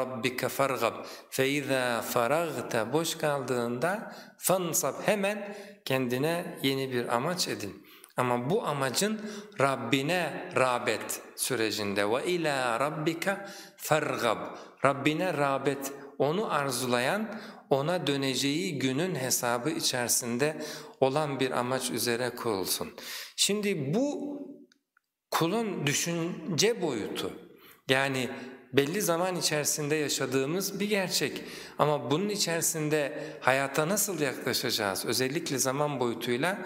Speaker 1: رَبِّكَ فَارْغَبْ فَاِذَا فَرَغْتَ Boş kaldığında fansab hemen kendine yeni bir amaç edin. Ama bu amacın Rabbine rağbet sürecinde ve ila rabbika fergab. Rabbine rağbet, onu arzulayan, ona döneceği günün hesabı içerisinde olan bir amaç üzere kurulsun. Şimdi bu kulun düşünce boyutu yani belli zaman içerisinde yaşadığımız bir gerçek. Ama bunun içerisinde hayata nasıl yaklaşacağız özellikle zaman boyutuyla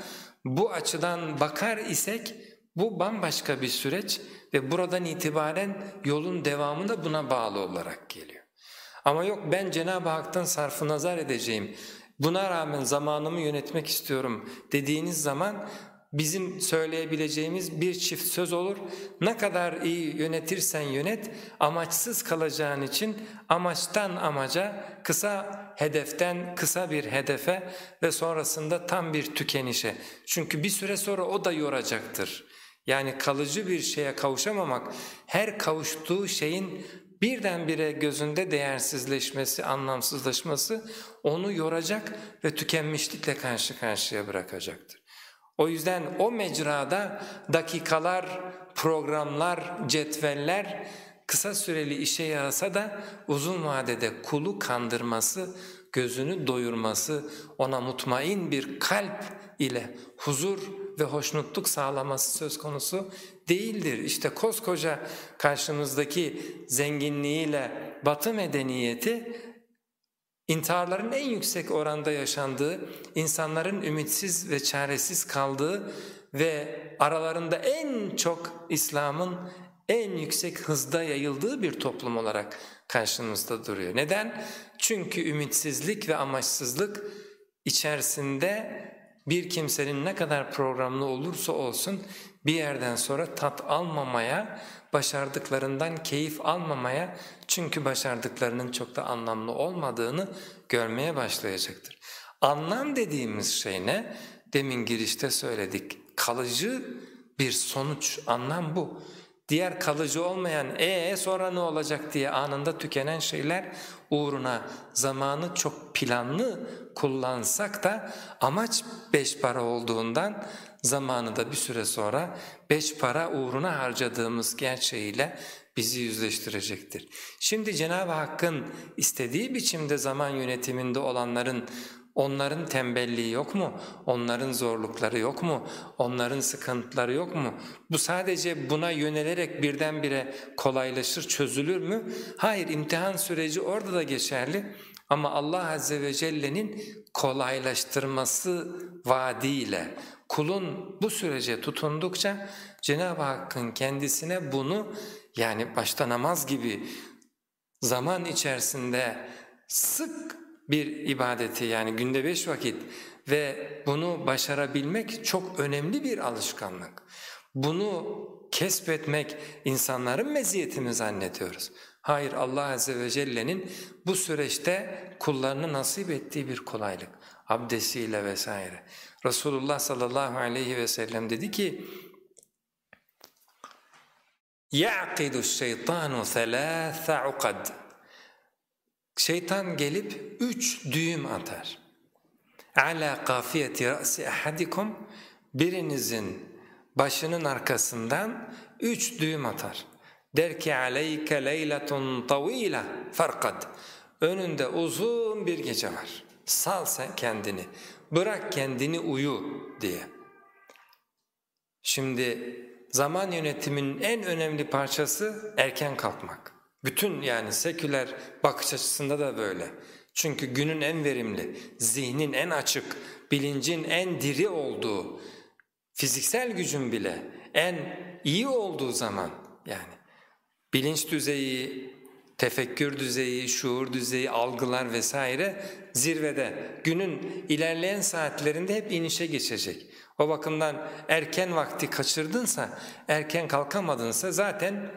Speaker 1: bu açıdan bakar isek bu bambaşka bir süreç ve buradan itibaren yolun devamı da buna bağlı olarak geliyor. Ama yok ben Cenab-ı Hak'tan sarfı nazar edeceğim, buna rağmen zamanımı yönetmek istiyorum dediğiniz zaman bizim söyleyebileceğimiz bir çift söz olur. Ne kadar iyi yönetirsen yönet, amaçsız kalacağın için amaçtan amaca, kısa hedeften kısa bir hedefe ve sonrasında tam bir tükenişe. Çünkü bir süre sonra o da yoracaktır. Yani kalıcı bir şeye kavuşamamak, her kavuştuğu şeyin birdenbire gözünde değersizleşmesi, anlamsızlaşması onu yoracak ve tükenmişlikle karşı karşıya bırakacaktır. O yüzden o mecrada dakikalar, programlar, cetveller kısa süreli işe yarasa da uzun vadede kulu kandırması, gözünü doyurması, ona mutmain bir kalp ile huzur ve hoşnutluk sağlaması söz konusu değildir. İşte koskoca karşımızdaki zenginliğiyle batı medeniyeti İntiharların en yüksek oranda yaşandığı, insanların ümitsiz ve çaresiz kaldığı ve aralarında en çok İslam'ın en yüksek hızda yayıldığı bir toplum olarak karşımızda duruyor. Neden? Çünkü ümitsizlik ve amaçsızlık içerisinde bir kimsenin ne kadar programlı olursa olsun bir yerden sonra tat almamaya, başardıklarından keyif almamaya çünkü başardıklarının çok da anlamlı olmadığını görmeye başlayacaktır. Anlam dediğimiz şey ne? Demin girişte söyledik. Kalıcı bir sonuç, anlam bu. Diğer kalıcı olmayan ee sonra ne olacak diye anında tükenen şeyler uğruna zamanı çok planlı kullansak da amaç beş para olduğundan zamanı da bir süre sonra beş para uğruna harcadığımız gerçeğiyle bizi yüzleştirecektir. Şimdi Cenab-ı Hakk'ın istediği biçimde zaman yönetiminde olanların Onların tembelliği yok mu? Onların zorlukları yok mu? Onların sıkıntıları yok mu? Bu sadece buna yönelerek birdenbire kolaylaşır, çözülür mü? Hayır, imtihan süreci orada da geçerli. Ama Allah Azze ve Celle'nin kolaylaştırması vaadiyle kulun bu sürece tutundukça Cenab-ı Hakk'ın kendisine bunu yani başta namaz gibi zaman içerisinde sık bir ibadeti yani günde beş vakit ve bunu başarabilmek çok önemli bir alışkanlık. Bunu kesbetmek insanların meziyeti mi zannediyoruz? Hayır Allah Azze ve Celle'nin bu süreçte kullarını nasip ettiği bir kolaylık abdestiyle vesaire. Resulullah sallallahu aleyhi ve sellem dedi ki يَعْقِدُ الشَّيْطَانُ ثَلَاثَ عُقَدٍ Şeytan gelip üç düğüm atar. عَلَى قَافِيَةِ رَأْسِ أَحَدِكُمْ Birinizin başının arkasından üç düğüm atar. Der ki عَلَيْكَ لَيْلَةٌ طَو۪يلَ فَرْقَدْ Önünde uzun bir gece var. Sal sen kendini, bırak kendini uyu diye. Şimdi zaman yönetiminin en önemli parçası erken kalkmak. Bütün yani seküler bakış açısında da böyle. Çünkü günün en verimli, zihnin en açık, bilincin en diri olduğu, fiziksel gücün bile en iyi olduğu zaman yani bilinç düzeyi, tefekkür düzeyi, şuur düzeyi, algılar vesaire zirvede. Günün ilerleyen saatlerinde hep inişe geçecek. O bakımdan erken vakti kaçırdınsa, erken kalkamadınsa zaten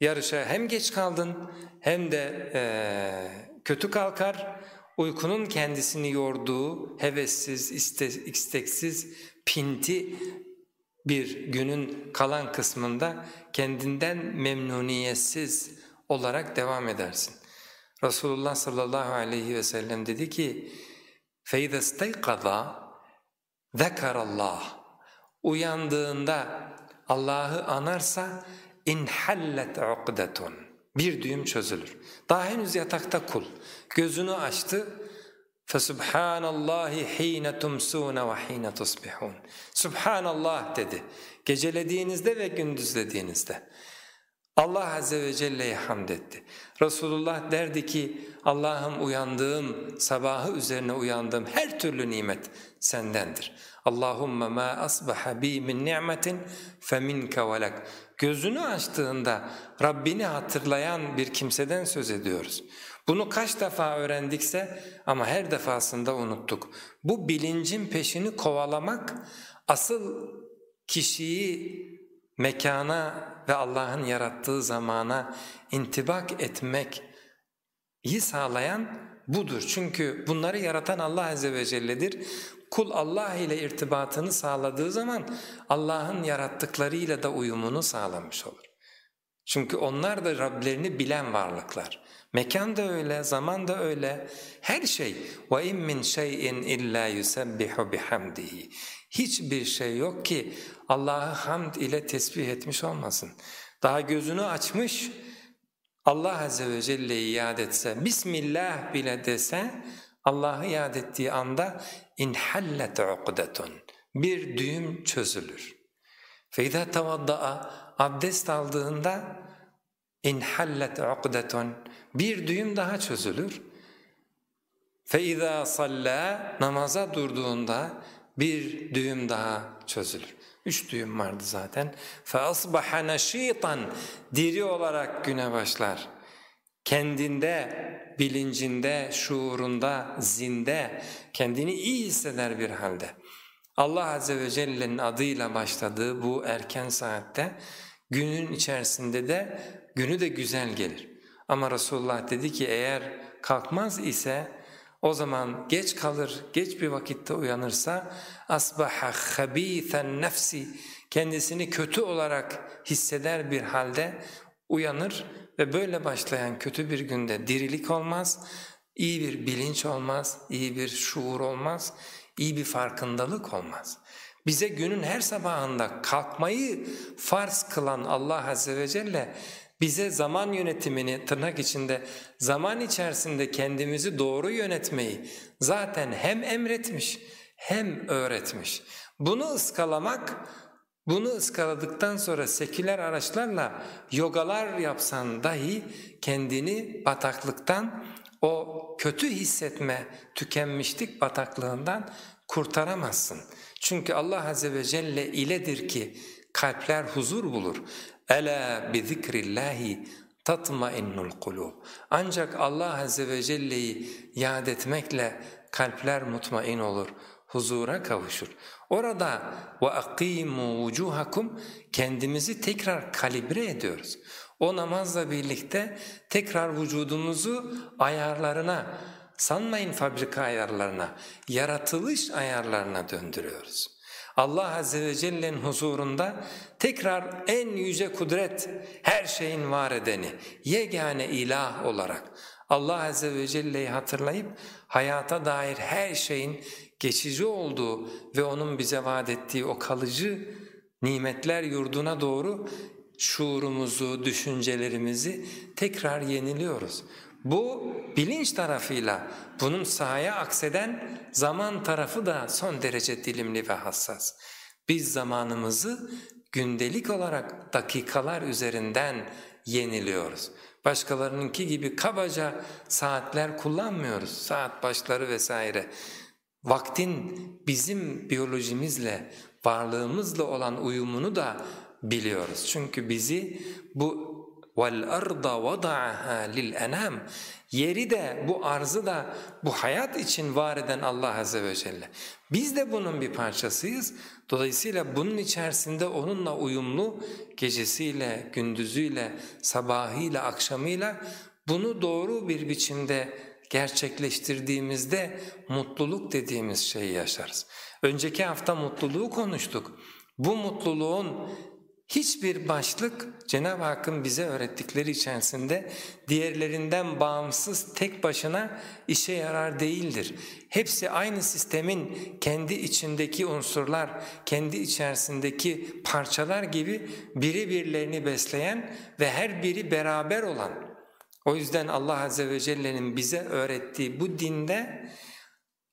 Speaker 1: yarışa hem geç kaldın hem de ee, kötü kalkar, uykunun kendisini yorduğu, hevessiz, iste, isteksiz, pinti bir günün kalan kısmında kendinden memnuniyetsiz olarak devam edersin. Resulullah sallallahu aleyhi ve sellem dedi ki فَاِذَا اسْتَيْقَضَ ذَكَرَ اللّٰهِ Uyandığında Allah'ı anarsa inhallet uqdetun bir düğüm çözülür. Daha henüz yatakta kul. Gözünü açtı. فَسُبْحَانَ hine tumsuna ve hine tusbihun. Subhanallah dedi. Gecelediğinizde ve gündüzlediğinizde. Allah Azze ve Celle'ye hamd etti. Resulullah derdi ki Allah'ım uyandığım, sabahı üzerine uyandığım her türlü nimet sendendir. Allahümme ma asbaha bi min ni'metin feminke velek. Gözünü açtığında Rabbini hatırlayan bir kimseden söz ediyoruz. Bunu kaç defa öğrendikse ama her defasında unuttuk. Bu bilincin peşini kovalamak asıl kişiyi mekana ve Allah'ın yarattığı zamana intibak etmek iyi sağlayan budur. Çünkü bunları yaratan Allah Azze ve Celle'dir. Kul Allah ile irtibatını sağladığı zaman Allah'ın yarattıklarıyla da uyumunu sağlamış olur. Çünkü onlar da Rablerini bilen varlıklar. Mekan da öyle, zaman da öyle. Her şey وَاِنْ مِنْ شَيْءٍ اِلَّا يُسَبِّحُ بِحَمْدِهِ Hiçbir şey yok ki Allah'ı hamd ile tesbih etmiş olmasın. Daha gözünü açmış, Allah Azze ve Celle'yi yad etse, Bismillah bile dese, Allah'ı yad ettiği anda inhallet uqdetun bir düğüm çözülür. Feyda tavaddaa abdest aldığında inhallet uqdetun bir düğüm daha çözülür. Feiza salla namaza durduğunda bir düğüm daha çözülür. Üç düğüm vardı zaten. فَأَصْبَحَ نَشِيطًا Diri olarak güne başlar. Kendinde, bilincinde, şuurunda, zinde, kendini iyi hisseder bir halde. Allah Azze ve Celle'nin adıyla başladığı bu erken saatte günün içerisinde de günü de güzel gelir. Ama Resulullah dedi ki eğer kalkmaz ise o zaman geç kalır, geç bir vakitte uyanırsa asbaha habithan nefsi kendisini kötü olarak hisseder bir halde uyanır ve böyle başlayan kötü bir günde dirilik olmaz, iyi bir bilinç olmaz, iyi bir şuur olmaz, iyi bir farkındalık olmaz. Bize günün her sabahında kalkmayı farz kılan Allah Azze ve Celle bize zaman yönetimini tırnak içinde zaman içerisinde kendimizi doğru yönetmeyi zaten hem emretmiş hem öğretmiş. Bunu ıskalamak, bunu ıskaladıktan sonra seküler araçlarla yogalar yapsan dahi kendini bataklıktan, o kötü hissetme, tükenmişlik bataklığından kurtaramazsın. Çünkü Allah Azze ve Celle iledir ki kalpler huzur bulur. Ela bi zikrillahi tatmainnul kulub. Ancak Allah Azze ve Celle'yi yad etmekle kalpler mutmain olur, huzura kavuşur. Orada ve akimu vucuhakum kendimizi tekrar kalibre ediyoruz. O namazla birlikte tekrar vücudumuzu ayarlarına, sanmayın fabrika ayarlarına, yaratılış ayarlarına döndürüyoruz. Allah Azze ve Celle'nin huzurunda tekrar en yüce kudret, her şeyin var edeni, yegane ilah olarak Allah Azze ve Celle'yi hatırlayıp hayata dair her şeyin geçici olduğu ve O'nun bize vaat ettiği o kalıcı nimetler yurduna doğru şuurumuzu, düşüncelerimizi tekrar yeniliyoruz. Bu bilinç tarafıyla bunun sahaya akseden zaman tarafı da son derece dilimli ve hassas. Biz zamanımızı gündelik olarak dakikalar üzerinden yeniliyoruz. Başkalarınınki gibi kabaca saatler kullanmıyoruz, saat başları vesaire. Vaktin bizim biyolojimizle, varlığımızla olan uyumunu da biliyoruz. Çünkü bizi bu وَالْأَرْضَ وَضَعَهَا لِلْأَنَامِ Yeri de bu arzı da bu hayat için var eden Allah Azze ve Celle. Biz de bunun bir parçasıyız. Dolayısıyla bunun içerisinde onunla uyumlu gecesiyle, gündüzüyle, sabahıyla, akşamıyla bunu doğru bir biçimde gerçekleştirdiğimizde mutluluk dediğimiz şeyi yaşarız. Önceki hafta mutluluğu konuştuk. Bu mutluluğun hiçbir başlık Cenab-ı Hakk'ın bize öğrettikleri içerisinde diğerlerinden bağımsız tek başına işe yarar değildir. Hepsi aynı sistemin kendi içindeki unsurlar, kendi içerisindeki parçalar gibi biri birilerini besleyen ve her biri beraber olan. O yüzden Allah Azze ve Celle'nin bize öğrettiği bu dinde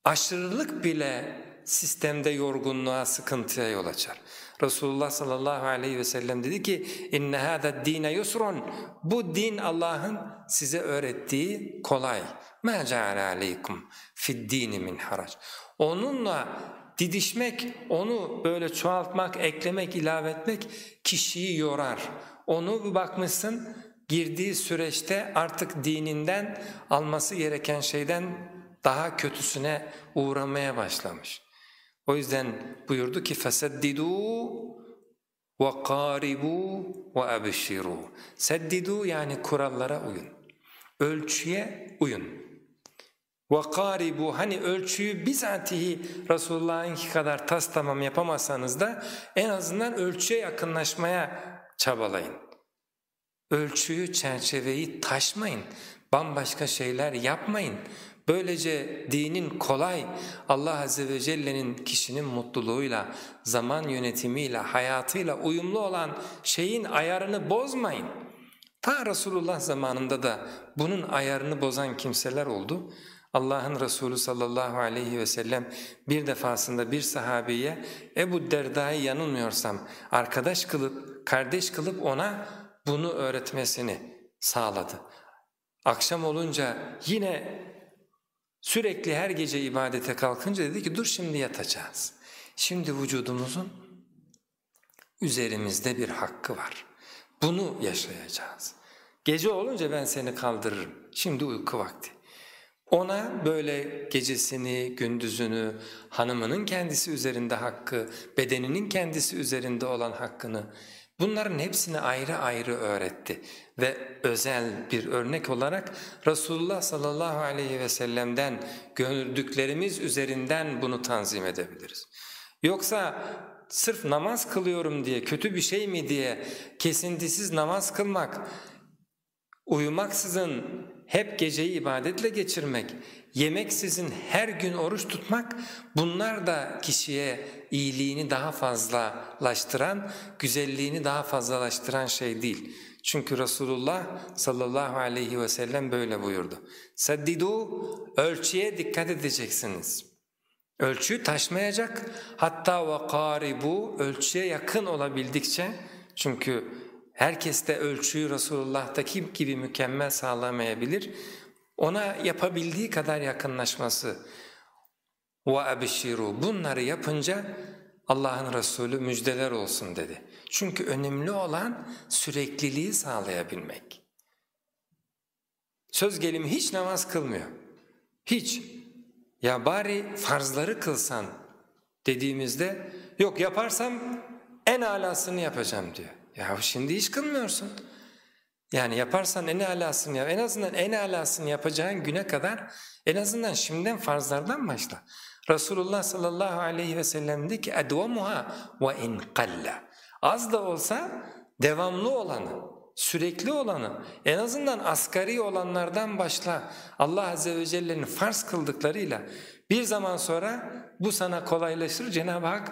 Speaker 1: aşırılık bile sistemde yorgunluğa, sıkıntıya yol açar. Resulullah sallallahu aleyhi ve sellem dedi ki inne hâzâ dîne yusrun bu din Allah'ın size öğrettiği kolay. Mâ ceale aleykum fi'd-dîni min harac. Onunla didişmek, onu böyle çoğaltmak, eklemek, ilave etmek kişiyi yorar. Onu bir bakmışsın girdiği süreçte artık dininden alması gereken şeyden daha kötüsüne uğramaya başlamış. O yüzden buyurdu ki feseddidu ve qaribu ve abşiru. Seddidu yani kurallara uyun. Ölçüye uyun. Ve qaribu hani ölçüyü bizatihi Resulullah'ınki kadar tas tamam yapamazsanız da en azından ölçüye yakınlaşmaya çabalayın. Ölçüyü, çerçeveyi taşmayın. Bambaşka şeyler yapmayın. Böylece dinin kolay Allah Azze ve Celle'nin kişinin mutluluğuyla, zaman yönetimiyle, hayatıyla uyumlu olan şeyin ayarını bozmayın. Ta Resulullah zamanında da bunun ayarını bozan kimseler oldu. Allah'ın Resulü sallallahu aleyhi ve sellem bir defasında bir sahabeye Ebu Derda'yı yanılmıyorsam arkadaş kılıp, kardeş kılıp ona bunu öğretmesini sağladı. Akşam olunca yine Sürekli her gece ibadete kalkınca dedi ki dur şimdi yatacağız. Şimdi vücudumuzun üzerimizde bir hakkı var. Bunu yaşayacağız. Gece olunca ben seni kaldırırım. Şimdi uyku vakti. Ona böyle gecesini, gündüzünü, hanımının kendisi üzerinde hakkı, bedeninin kendisi üzerinde olan hakkını Bunların hepsini ayrı ayrı öğretti ve özel bir örnek olarak Resulullah sallallahu aleyhi ve sellem'den gördüklerimiz üzerinden bunu tanzim edebiliriz. Yoksa sırf namaz kılıyorum diye kötü bir şey mi diye kesintisiz namaz kılmak, uyumaksızın hep geceyi ibadetle geçirmek, yemeksizin her gün oruç tutmak bunlar da kişiye iyiliğini daha fazlalaştıran, güzelliğini daha fazlalaştıran şey değil. Çünkü Resulullah sallallahu aleyhi ve sellem böyle buyurdu. Saddidu ölçüye dikkat edeceksiniz. Ölçüyü taşmayacak hatta vakaribu ölçüye yakın olabildikçe çünkü herkes de ölçüyü Resulullah'taki gibi mükemmel sağlamayabilir. Ona yapabildiği kadar yakınlaşması وَأَبْشِرُوا Bunları yapınca Allah'ın Resulü müjdeler olsun dedi. Çünkü önemli olan sürekliliği sağlayabilmek. Söz gelimi hiç namaz kılmıyor. Hiç. Ya bari farzları kılsan dediğimizde yok yaparsam en alasını yapacağım diyor. Ya şimdi hiç kılmıyorsun. Yani yaparsan en alasını yap. En azından en alasını yapacağın güne kadar en azından şimdiden farzlardan başla. Resulullah sallallahu aleyhi ve sellem dedi ki اَدْوَمُهَا وَاِنْ قَلَّ Az da olsa devamlı olanı, sürekli olanı, en azından asgari olanlardan başla. Allah Azze ve Celle'nin farz kıldıklarıyla bir zaman sonra bu sana kolaylaşır. Cenab-ı Hak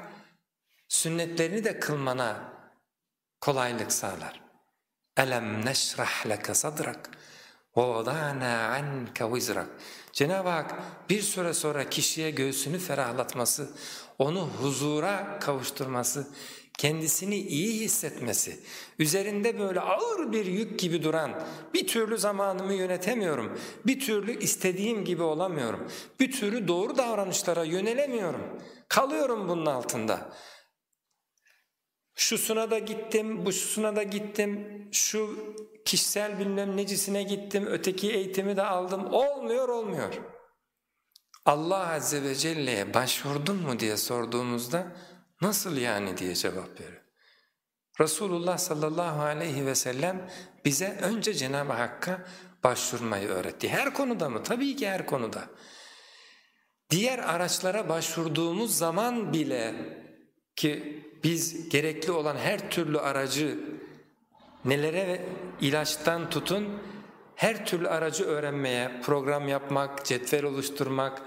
Speaker 1: sünnetlerini de kılmana kolaylık sağlar. Elem neşrah leke sadrak ve vada'na anke vizrak. Cenab-ı Hak bir süre sonra kişiye göğsünü ferahlatması, onu huzura kavuşturması, kendisini iyi hissetmesi, üzerinde böyle ağır bir yük gibi duran, bir türlü zamanımı yönetemiyorum, bir türlü istediğim gibi olamıyorum, bir türlü doğru davranışlara yönelemiyorum, kalıyorum bunun altında. Şusuna da gittim, bu şusuna da gittim, şu kişisel bilmem necisine gittim, öteki eğitimi de aldım. Olmuyor, olmuyor. Allah Azze ve Celle'ye başvurdun mu diye sorduğumuzda nasıl yani diye cevap veriyor. Resulullah sallallahu aleyhi ve sellem bize önce Cenab-ı Hakk'a başvurmayı öğretti. Her konuda mı? Tabii ki her konuda. Diğer araçlara başvurduğumuz zaman bile ki biz gerekli olan her türlü aracı nelere ilaçtan tutun her türlü aracı öğrenmeye, program yapmak, cetvel oluşturmak,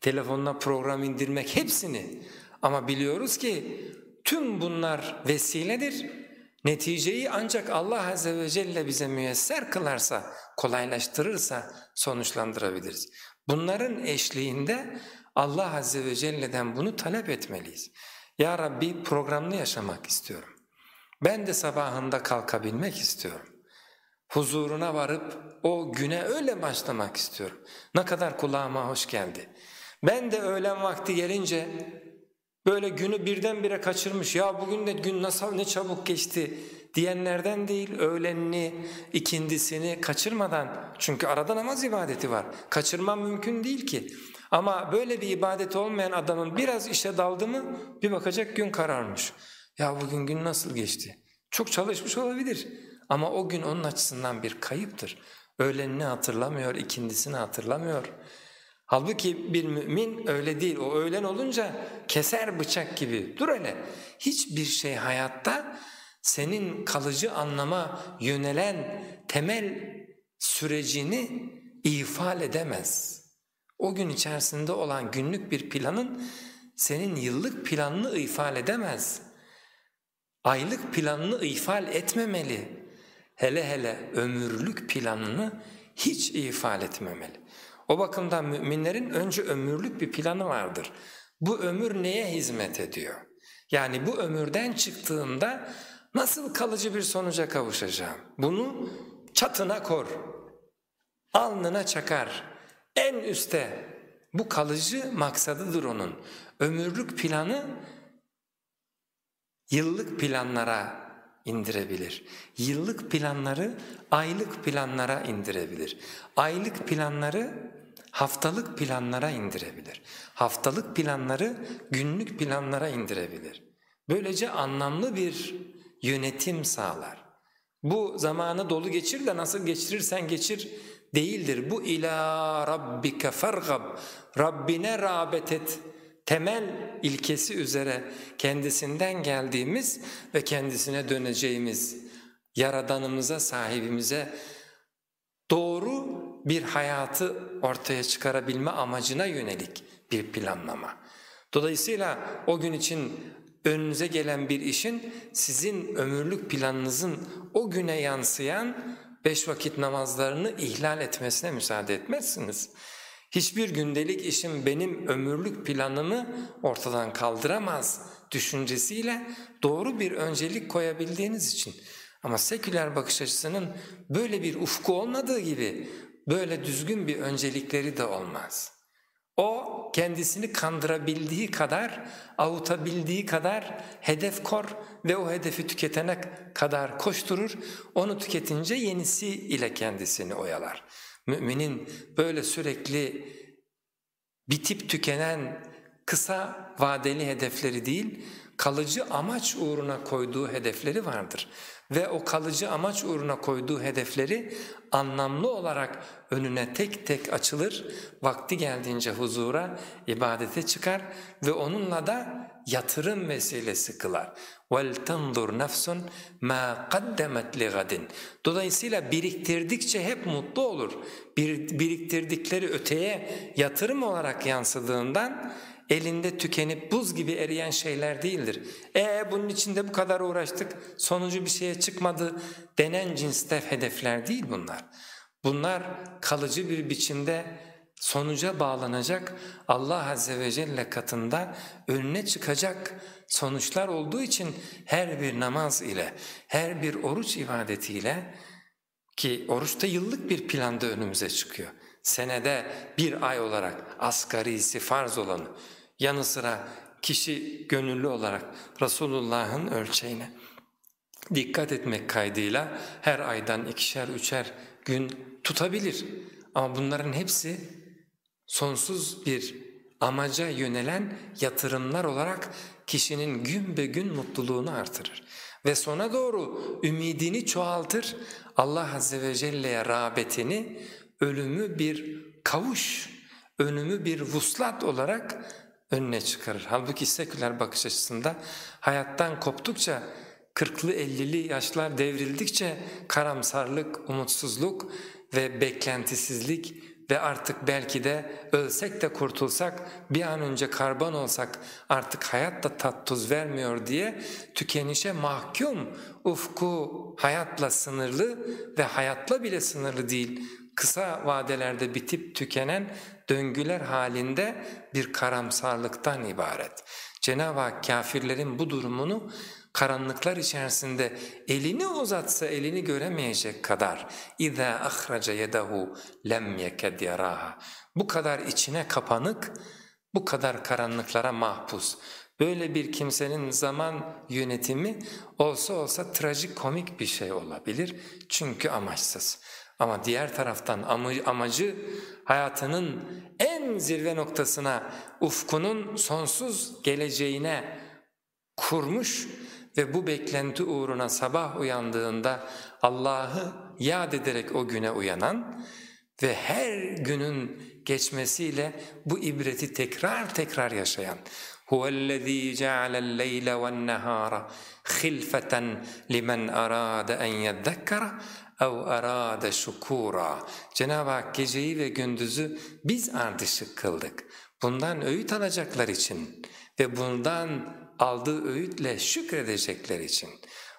Speaker 1: telefonuna program indirmek hepsini ama biliyoruz ki tüm bunlar vesiledir. Neticeyi ancak Allah Azze ve Celle bize müyesser kılarsa, kolaylaştırırsa sonuçlandırabiliriz. Bunların eşliğinde Allah Azze ve Celle'den bunu talep etmeliyiz. Ya Rabbi programlı yaşamak istiyorum. Ben de sabahında kalkabilmek istiyorum. Huzuruna varıp o güne öyle başlamak istiyorum. Ne kadar kulağıma hoş geldi. Ben de öğlen vakti gelince böyle günü birdenbire kaçırmış ya bugün de gün nasıl ne çabuk geçti diyenlerden değil öğlenini, ikindisini kaçırmadan çünkü arada namaz ibadeti var. Kaçırmam mümkün değil ki. Ama böyle bir ibadet olmayan adamın biraz işe daldı mı bir bakacak gün kararmış. Ya bugün gün nasıl geçti? Çok çalışmış olabilir ama o gün onun açısından bir kayıptır. Öğlenini hatırlamıyor, ikindisini hatırlamıyor. Halbuki bir mümin öyle değil. O öğlen olunca keser bıçak gibi. Dur öyle. Hiçbir şey hayatta senin kalıcı anlama yönelen temel sürecini ifal edemez. O gün içerisinde olan günlük bir planın senin yıllık planını ifal edemez. Aylık planını ifal etmemeli. Hele hele ömürlük planını hiç ifal etmemeli. O bakımdan müminlerin önce ömürlük bir planı vardır. Bu ömür neye hizmet ediyor? Yani bu ömürden çıktığında nasıl kalıcı bir sonuca kavuşacağım? Bunu çatına kor, alnına çakar, en üste bu kalıcı maksadıdır onun. Ömürlük planı yıllık planlara indirebilir. Yıllık planları aylık planlara indirebilir. Aylık planları haftalık planlara indirebilir. Haftalık planları günlük planlara indirebilir. Böylece anlamlı bir yönetim sağlar. Bu zamanı dolu geçir de nasıl geçirirsen geçir değildir. Bu ila rabbike fergab, Rabbine rağbet et temel ilkesi üzere kendisinden geldiğimiz ve kendisine döneceğimiz Yaradanımıza, sahibimize doğru bir hayatı ortaya çıkarabilme amacına yönelik bir planlama. Dolayısıyla o gün için önünüze gelen bir işin sizin ömürlük planınızın o güne yansıyan beş vakit namazlarını ihlal etmesine müsaade etmezsiniz. Hiçbir gündelik işim benim ömürlük planımı ortadan kaldıramaz düşüncesiyle doğru bir öncelik koyabildiğiniz için. Ama seküler bakış açısının böyle bir ufku olmadığı gibi böyle düzgün bir öncelikleri de olmaz. O kendisini kandırabildiği kadar, avutabildiği kadar hedef kor ve o hedefi tüketene kadar koşturur, onu tüketince yenisi ile kendisini oyalar. Müminin böyle sürekli bitip tükenen kısa vadeli hedefleri değil, kalıcı amaç uğruna koyduğu hedefleri vardır. Ve o kalıcı amaç uğruna koyduğu hedefleri anlamlı olarak önüne tek tek açılır, vakti geldiğince huzura, ibadete çıkar ve onunla da yatırım vesilesi kılar. وَلْتَنْظُرْ نَفْسٌ مَا قَدَّمَتْ لِغَدٍ Dolayısıyla biriktirdikçe hep mutlu olur. Bir, biriktirdikleri öteye yatırım olarak yansıdığından elinde tükenip buz gibi eriyen şeyler değildir. E bunun içinde bu kadar uğraştık, sonucu bir şeye çıkmadı denen cinste hedefler değil bunlar. Bunlar kalıcı bir biçimde sonuca bağlanacak Allah Azze ve Celle katında önüne çıkacak sonuçlar olduğu için her bir namaz ile, her bir oruç ibadetiyle ki oruçta yıllık bir planda önümüze çıkıyor. Senede bir ay olarak asgarisi farz olanı yanı sıra kişi gönüllü olarak Resulullah'ın ölçeğine dikkat etmek kaydıyla her aydan ikişer üçer gün tutabilir. Ama bunların hepsi sonsuz bir amaca yönelen yatırımlar olarak kişinin gün be gün mutluluğunu artırır. Ve sona doğru ümidini çoğaltır, Allah Azze ve Celle'ye rağbetini ölümü bir kavuş, ölümü bir vuslat olarak önüne çıkarır. Halbuki seküler bakış açısında hayattan koptukça, kırklı ellili yaşlar devrildikçe karamsarlık, umutsuzluk ve beklentisizlik ve artık belki de ölsek de kurtulsak, bir an önce karbon olsak artık hayat da tat tuz vermiyor diye tükenişe mahkum, ufku hayatla sınırlı ve hayatla bile sınırlı değil, kısa vadelerde bitip tükenen döngüler halinde bir karamsarlıktan ibaret. Cenab-ı Hak kafirlerin bu durumunu karanlıklar içerisinde elini uzatsa elini göremeyecek kadar اِذَا أَخْرَجَ يَدَهُ لَمْ يَكَدْ يَرَاهَا Bu kadar içine kapanık, bu kadar karanlıklara mahpus. Böyle bir kimsenin zaman yönetimi olsa olsa trajik komik bir şey olabilir çünkü amaçsız. Ama diğer taraftan amacı hayatının en zirve noktasına, ufkunun sonsuz geleceğine kurmuş ve bu beklenti uğruna sabah uyandığında Allah'ı yad ederek o güne uyanan ve her günün geçmesiyle bu ibreti tekrar tekrar yaşayan هُوَ الَّذ۪ي جَعَلَ اللَّيْلَ وَالنَّهَارَ خِلْفَةً لِمَنْ أَرَادَ أَنْ يَذَّكَّرَ اَوْ اَرَادَ شُكُورًا Cenab-ı Hak geceyi ve gündüzü biz ardışık kıldık. Bundan öğüt alacaklar için ve bundan aldığı öğütle şükredecekler için.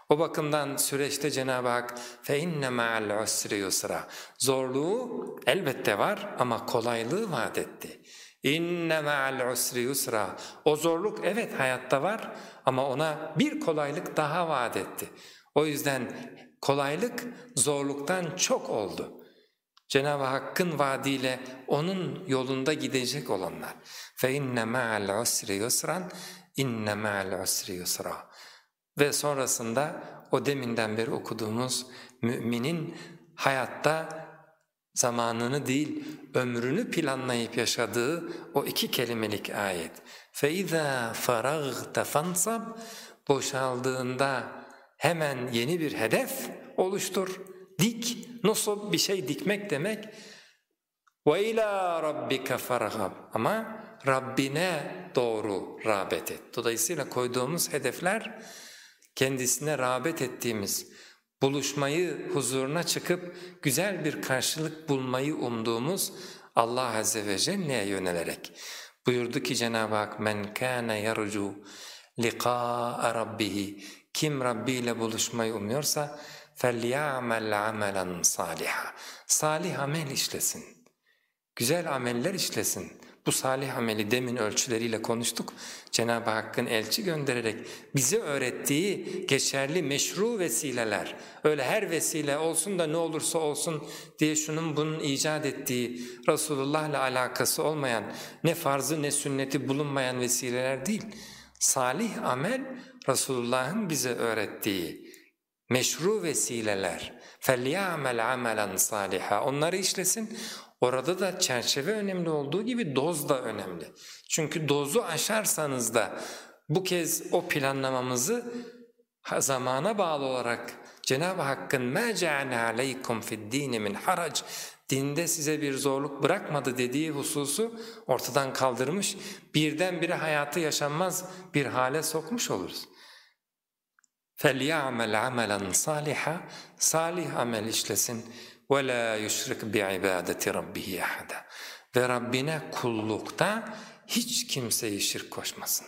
Speaker 1: O bakımdan süreçte Cenab-ı Hak فَاِنَّ مَعَ الْعُسْرِ يُسْرًا Zorluğu elbette var ama kolaylığı vaat etti. İnne ma'al usri yusra. O zorluk evet hayatta var ama ona bir kolaylık daha vaat etti. O yüzden kolaylık zorluktan çok oldu. Cenab-ı Hakk'ın vaadiyle onun yolunda gidecek olanlar. فَاِنَّ مَعَ الْعُسْرِ يُسْرًا inne ma'al usri yusra. Ve sonrasında o deminden beri okuduğumuz müminin hayatta zamanını değil ömrünü planlayıp yaşadığı o iki kelimelik ayet. فَاِذَا فَرَغْتَ فَانْصَبْ Boşaldığında hemen yeni bir hedef oluştur. Dik, nasıl bir şey dikmek demek. وَاِلَى رَبِّكَ فَرَغَبْ Ama Rabbine doğru rağbet et. Dolayısıyla koyduğumuz hedefler kendisine rağbet ettiğimiz, buluşmayı huzuruna çıkıp güzel bir karşılık bulmayı umduğumuz Allah Azze ve Celle'ye yönelerek. Buyurdu ki Cenab-ı Hak men kana yarju liqa'a rabbih kim Rabbi ile buluşmayı umuyorsa فَلْيَعْمَلْ عَمَلًا صَالِحًا Salih amel işlesin, güzel ameller işlesin. Bu salih ameli demin ölçüleriyle konuştuk. Cenab-ı Hakk'ın elçi göndererek bize öğrettiği geçerli meşru vesileler, öyle her vesile olsun da ne olursa olsun diye şunun bunun icat ettiği Resulullah'la alakası olmayan, ne farzı ne sünneti bulunmayan vesileler değil. Salih amel Resulullah'ın bize öğrettiği meşru vesileler. فَلْيَعْمَلْ عَمَلًا صَالِحًا Onları işlesin, Orada da çerçeve önemli olduğu gibi doz da önemli. Çünkü dozu aşarsanız da bu kez o planlamamızı zamana bağlı olarak Cenab-ı Hakk'ın مَا جَعَنَا عَلَيْكُمْ فِي الدِّينِ مِنْ harac dinde size bir zorluk bırakmadı dediği hususu ortadan kaldırmış, birdenbire hayatı yaşanmaz bir hale sokmuş oluruz. فَلْيَعْمَلْ عَمَلًا صَالِحًا Salih amel işlesin. وَلَا يُشْرِكْ بِعِبَادَةِ رَبِّهِ اَحَدًا Ve Rabbine kullukta hiç kimseyi şirk koşmasın.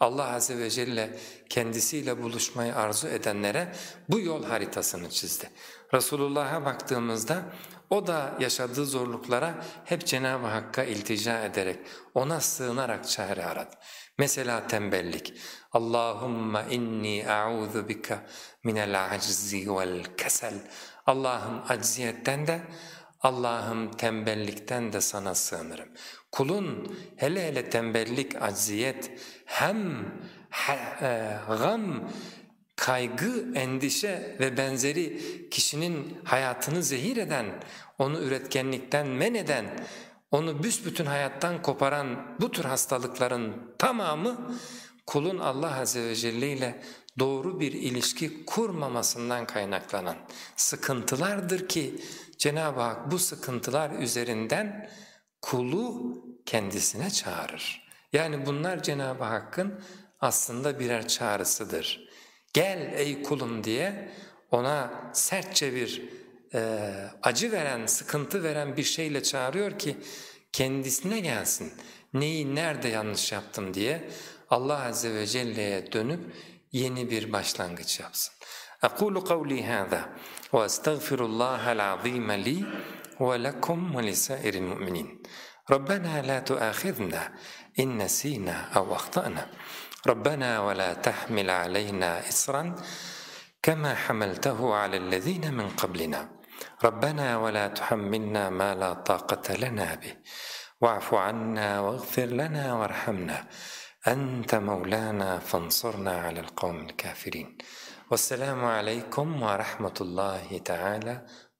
Speaker 1: Allah Azze ve Celle kendisiyle buluşmayı arzu edenlere bu yol haritasını çizdi. Resulullah'a baktığımızda o da yaşadığı zorluklara hep Cenab-ı Hakk'a iltica ederek, ona sığınarak çare aradı. Mesela tembellik. Allahümme inni a'udhu bika minel aczi vel kesel. Allah'ım acziyetten de Allah'ım tembellikten de sana sığınırım. Kulun hele hele tembellik, acziyet hem e, gam, kaygı, endişe ve benzeri kişinin hayatını zehir eden, onu üretkenlikten men eden, onu büsbütün hayattan koparan bu tür hastalıkların tamamı kulun Allah Azze ve Celle ile doğru bir ilişki kurmamasından kaynaklanan sıkıntılardır ki Cenab-ı Hak bu sıkıntılar üzerinden kulu kendisine çağırır. Yani bunlar Cenab-ı Hakk'ın aslında birer çağrısıdır. Gel ey kulum diye ona sertçe bir e, acı veren, sıkıntı veren bir şeyle çağırıyor ki kendisine gelsin. Neyi nerede yanlış yaptım diye Allah Azze ve Celle'ye dönüp yeni bir başlangıç yapsın. أقول قولي هذا وأستغفر الله العظيم لي ولكم ولسائر المؤمنين ربنا لا تؤاخذنا إن نسينا أو أخطأنا ربنا ولا تحمل علينا إصرا كما حملته على الذين من قبلنا ربنا ولا تحملنا ما لا طاقة لنا به واعف عنا واغفر لنا وارحمنا أنت مولانا فانصرنا على القوم الكافرين. والسلام عليكم ورحمة الله تعالى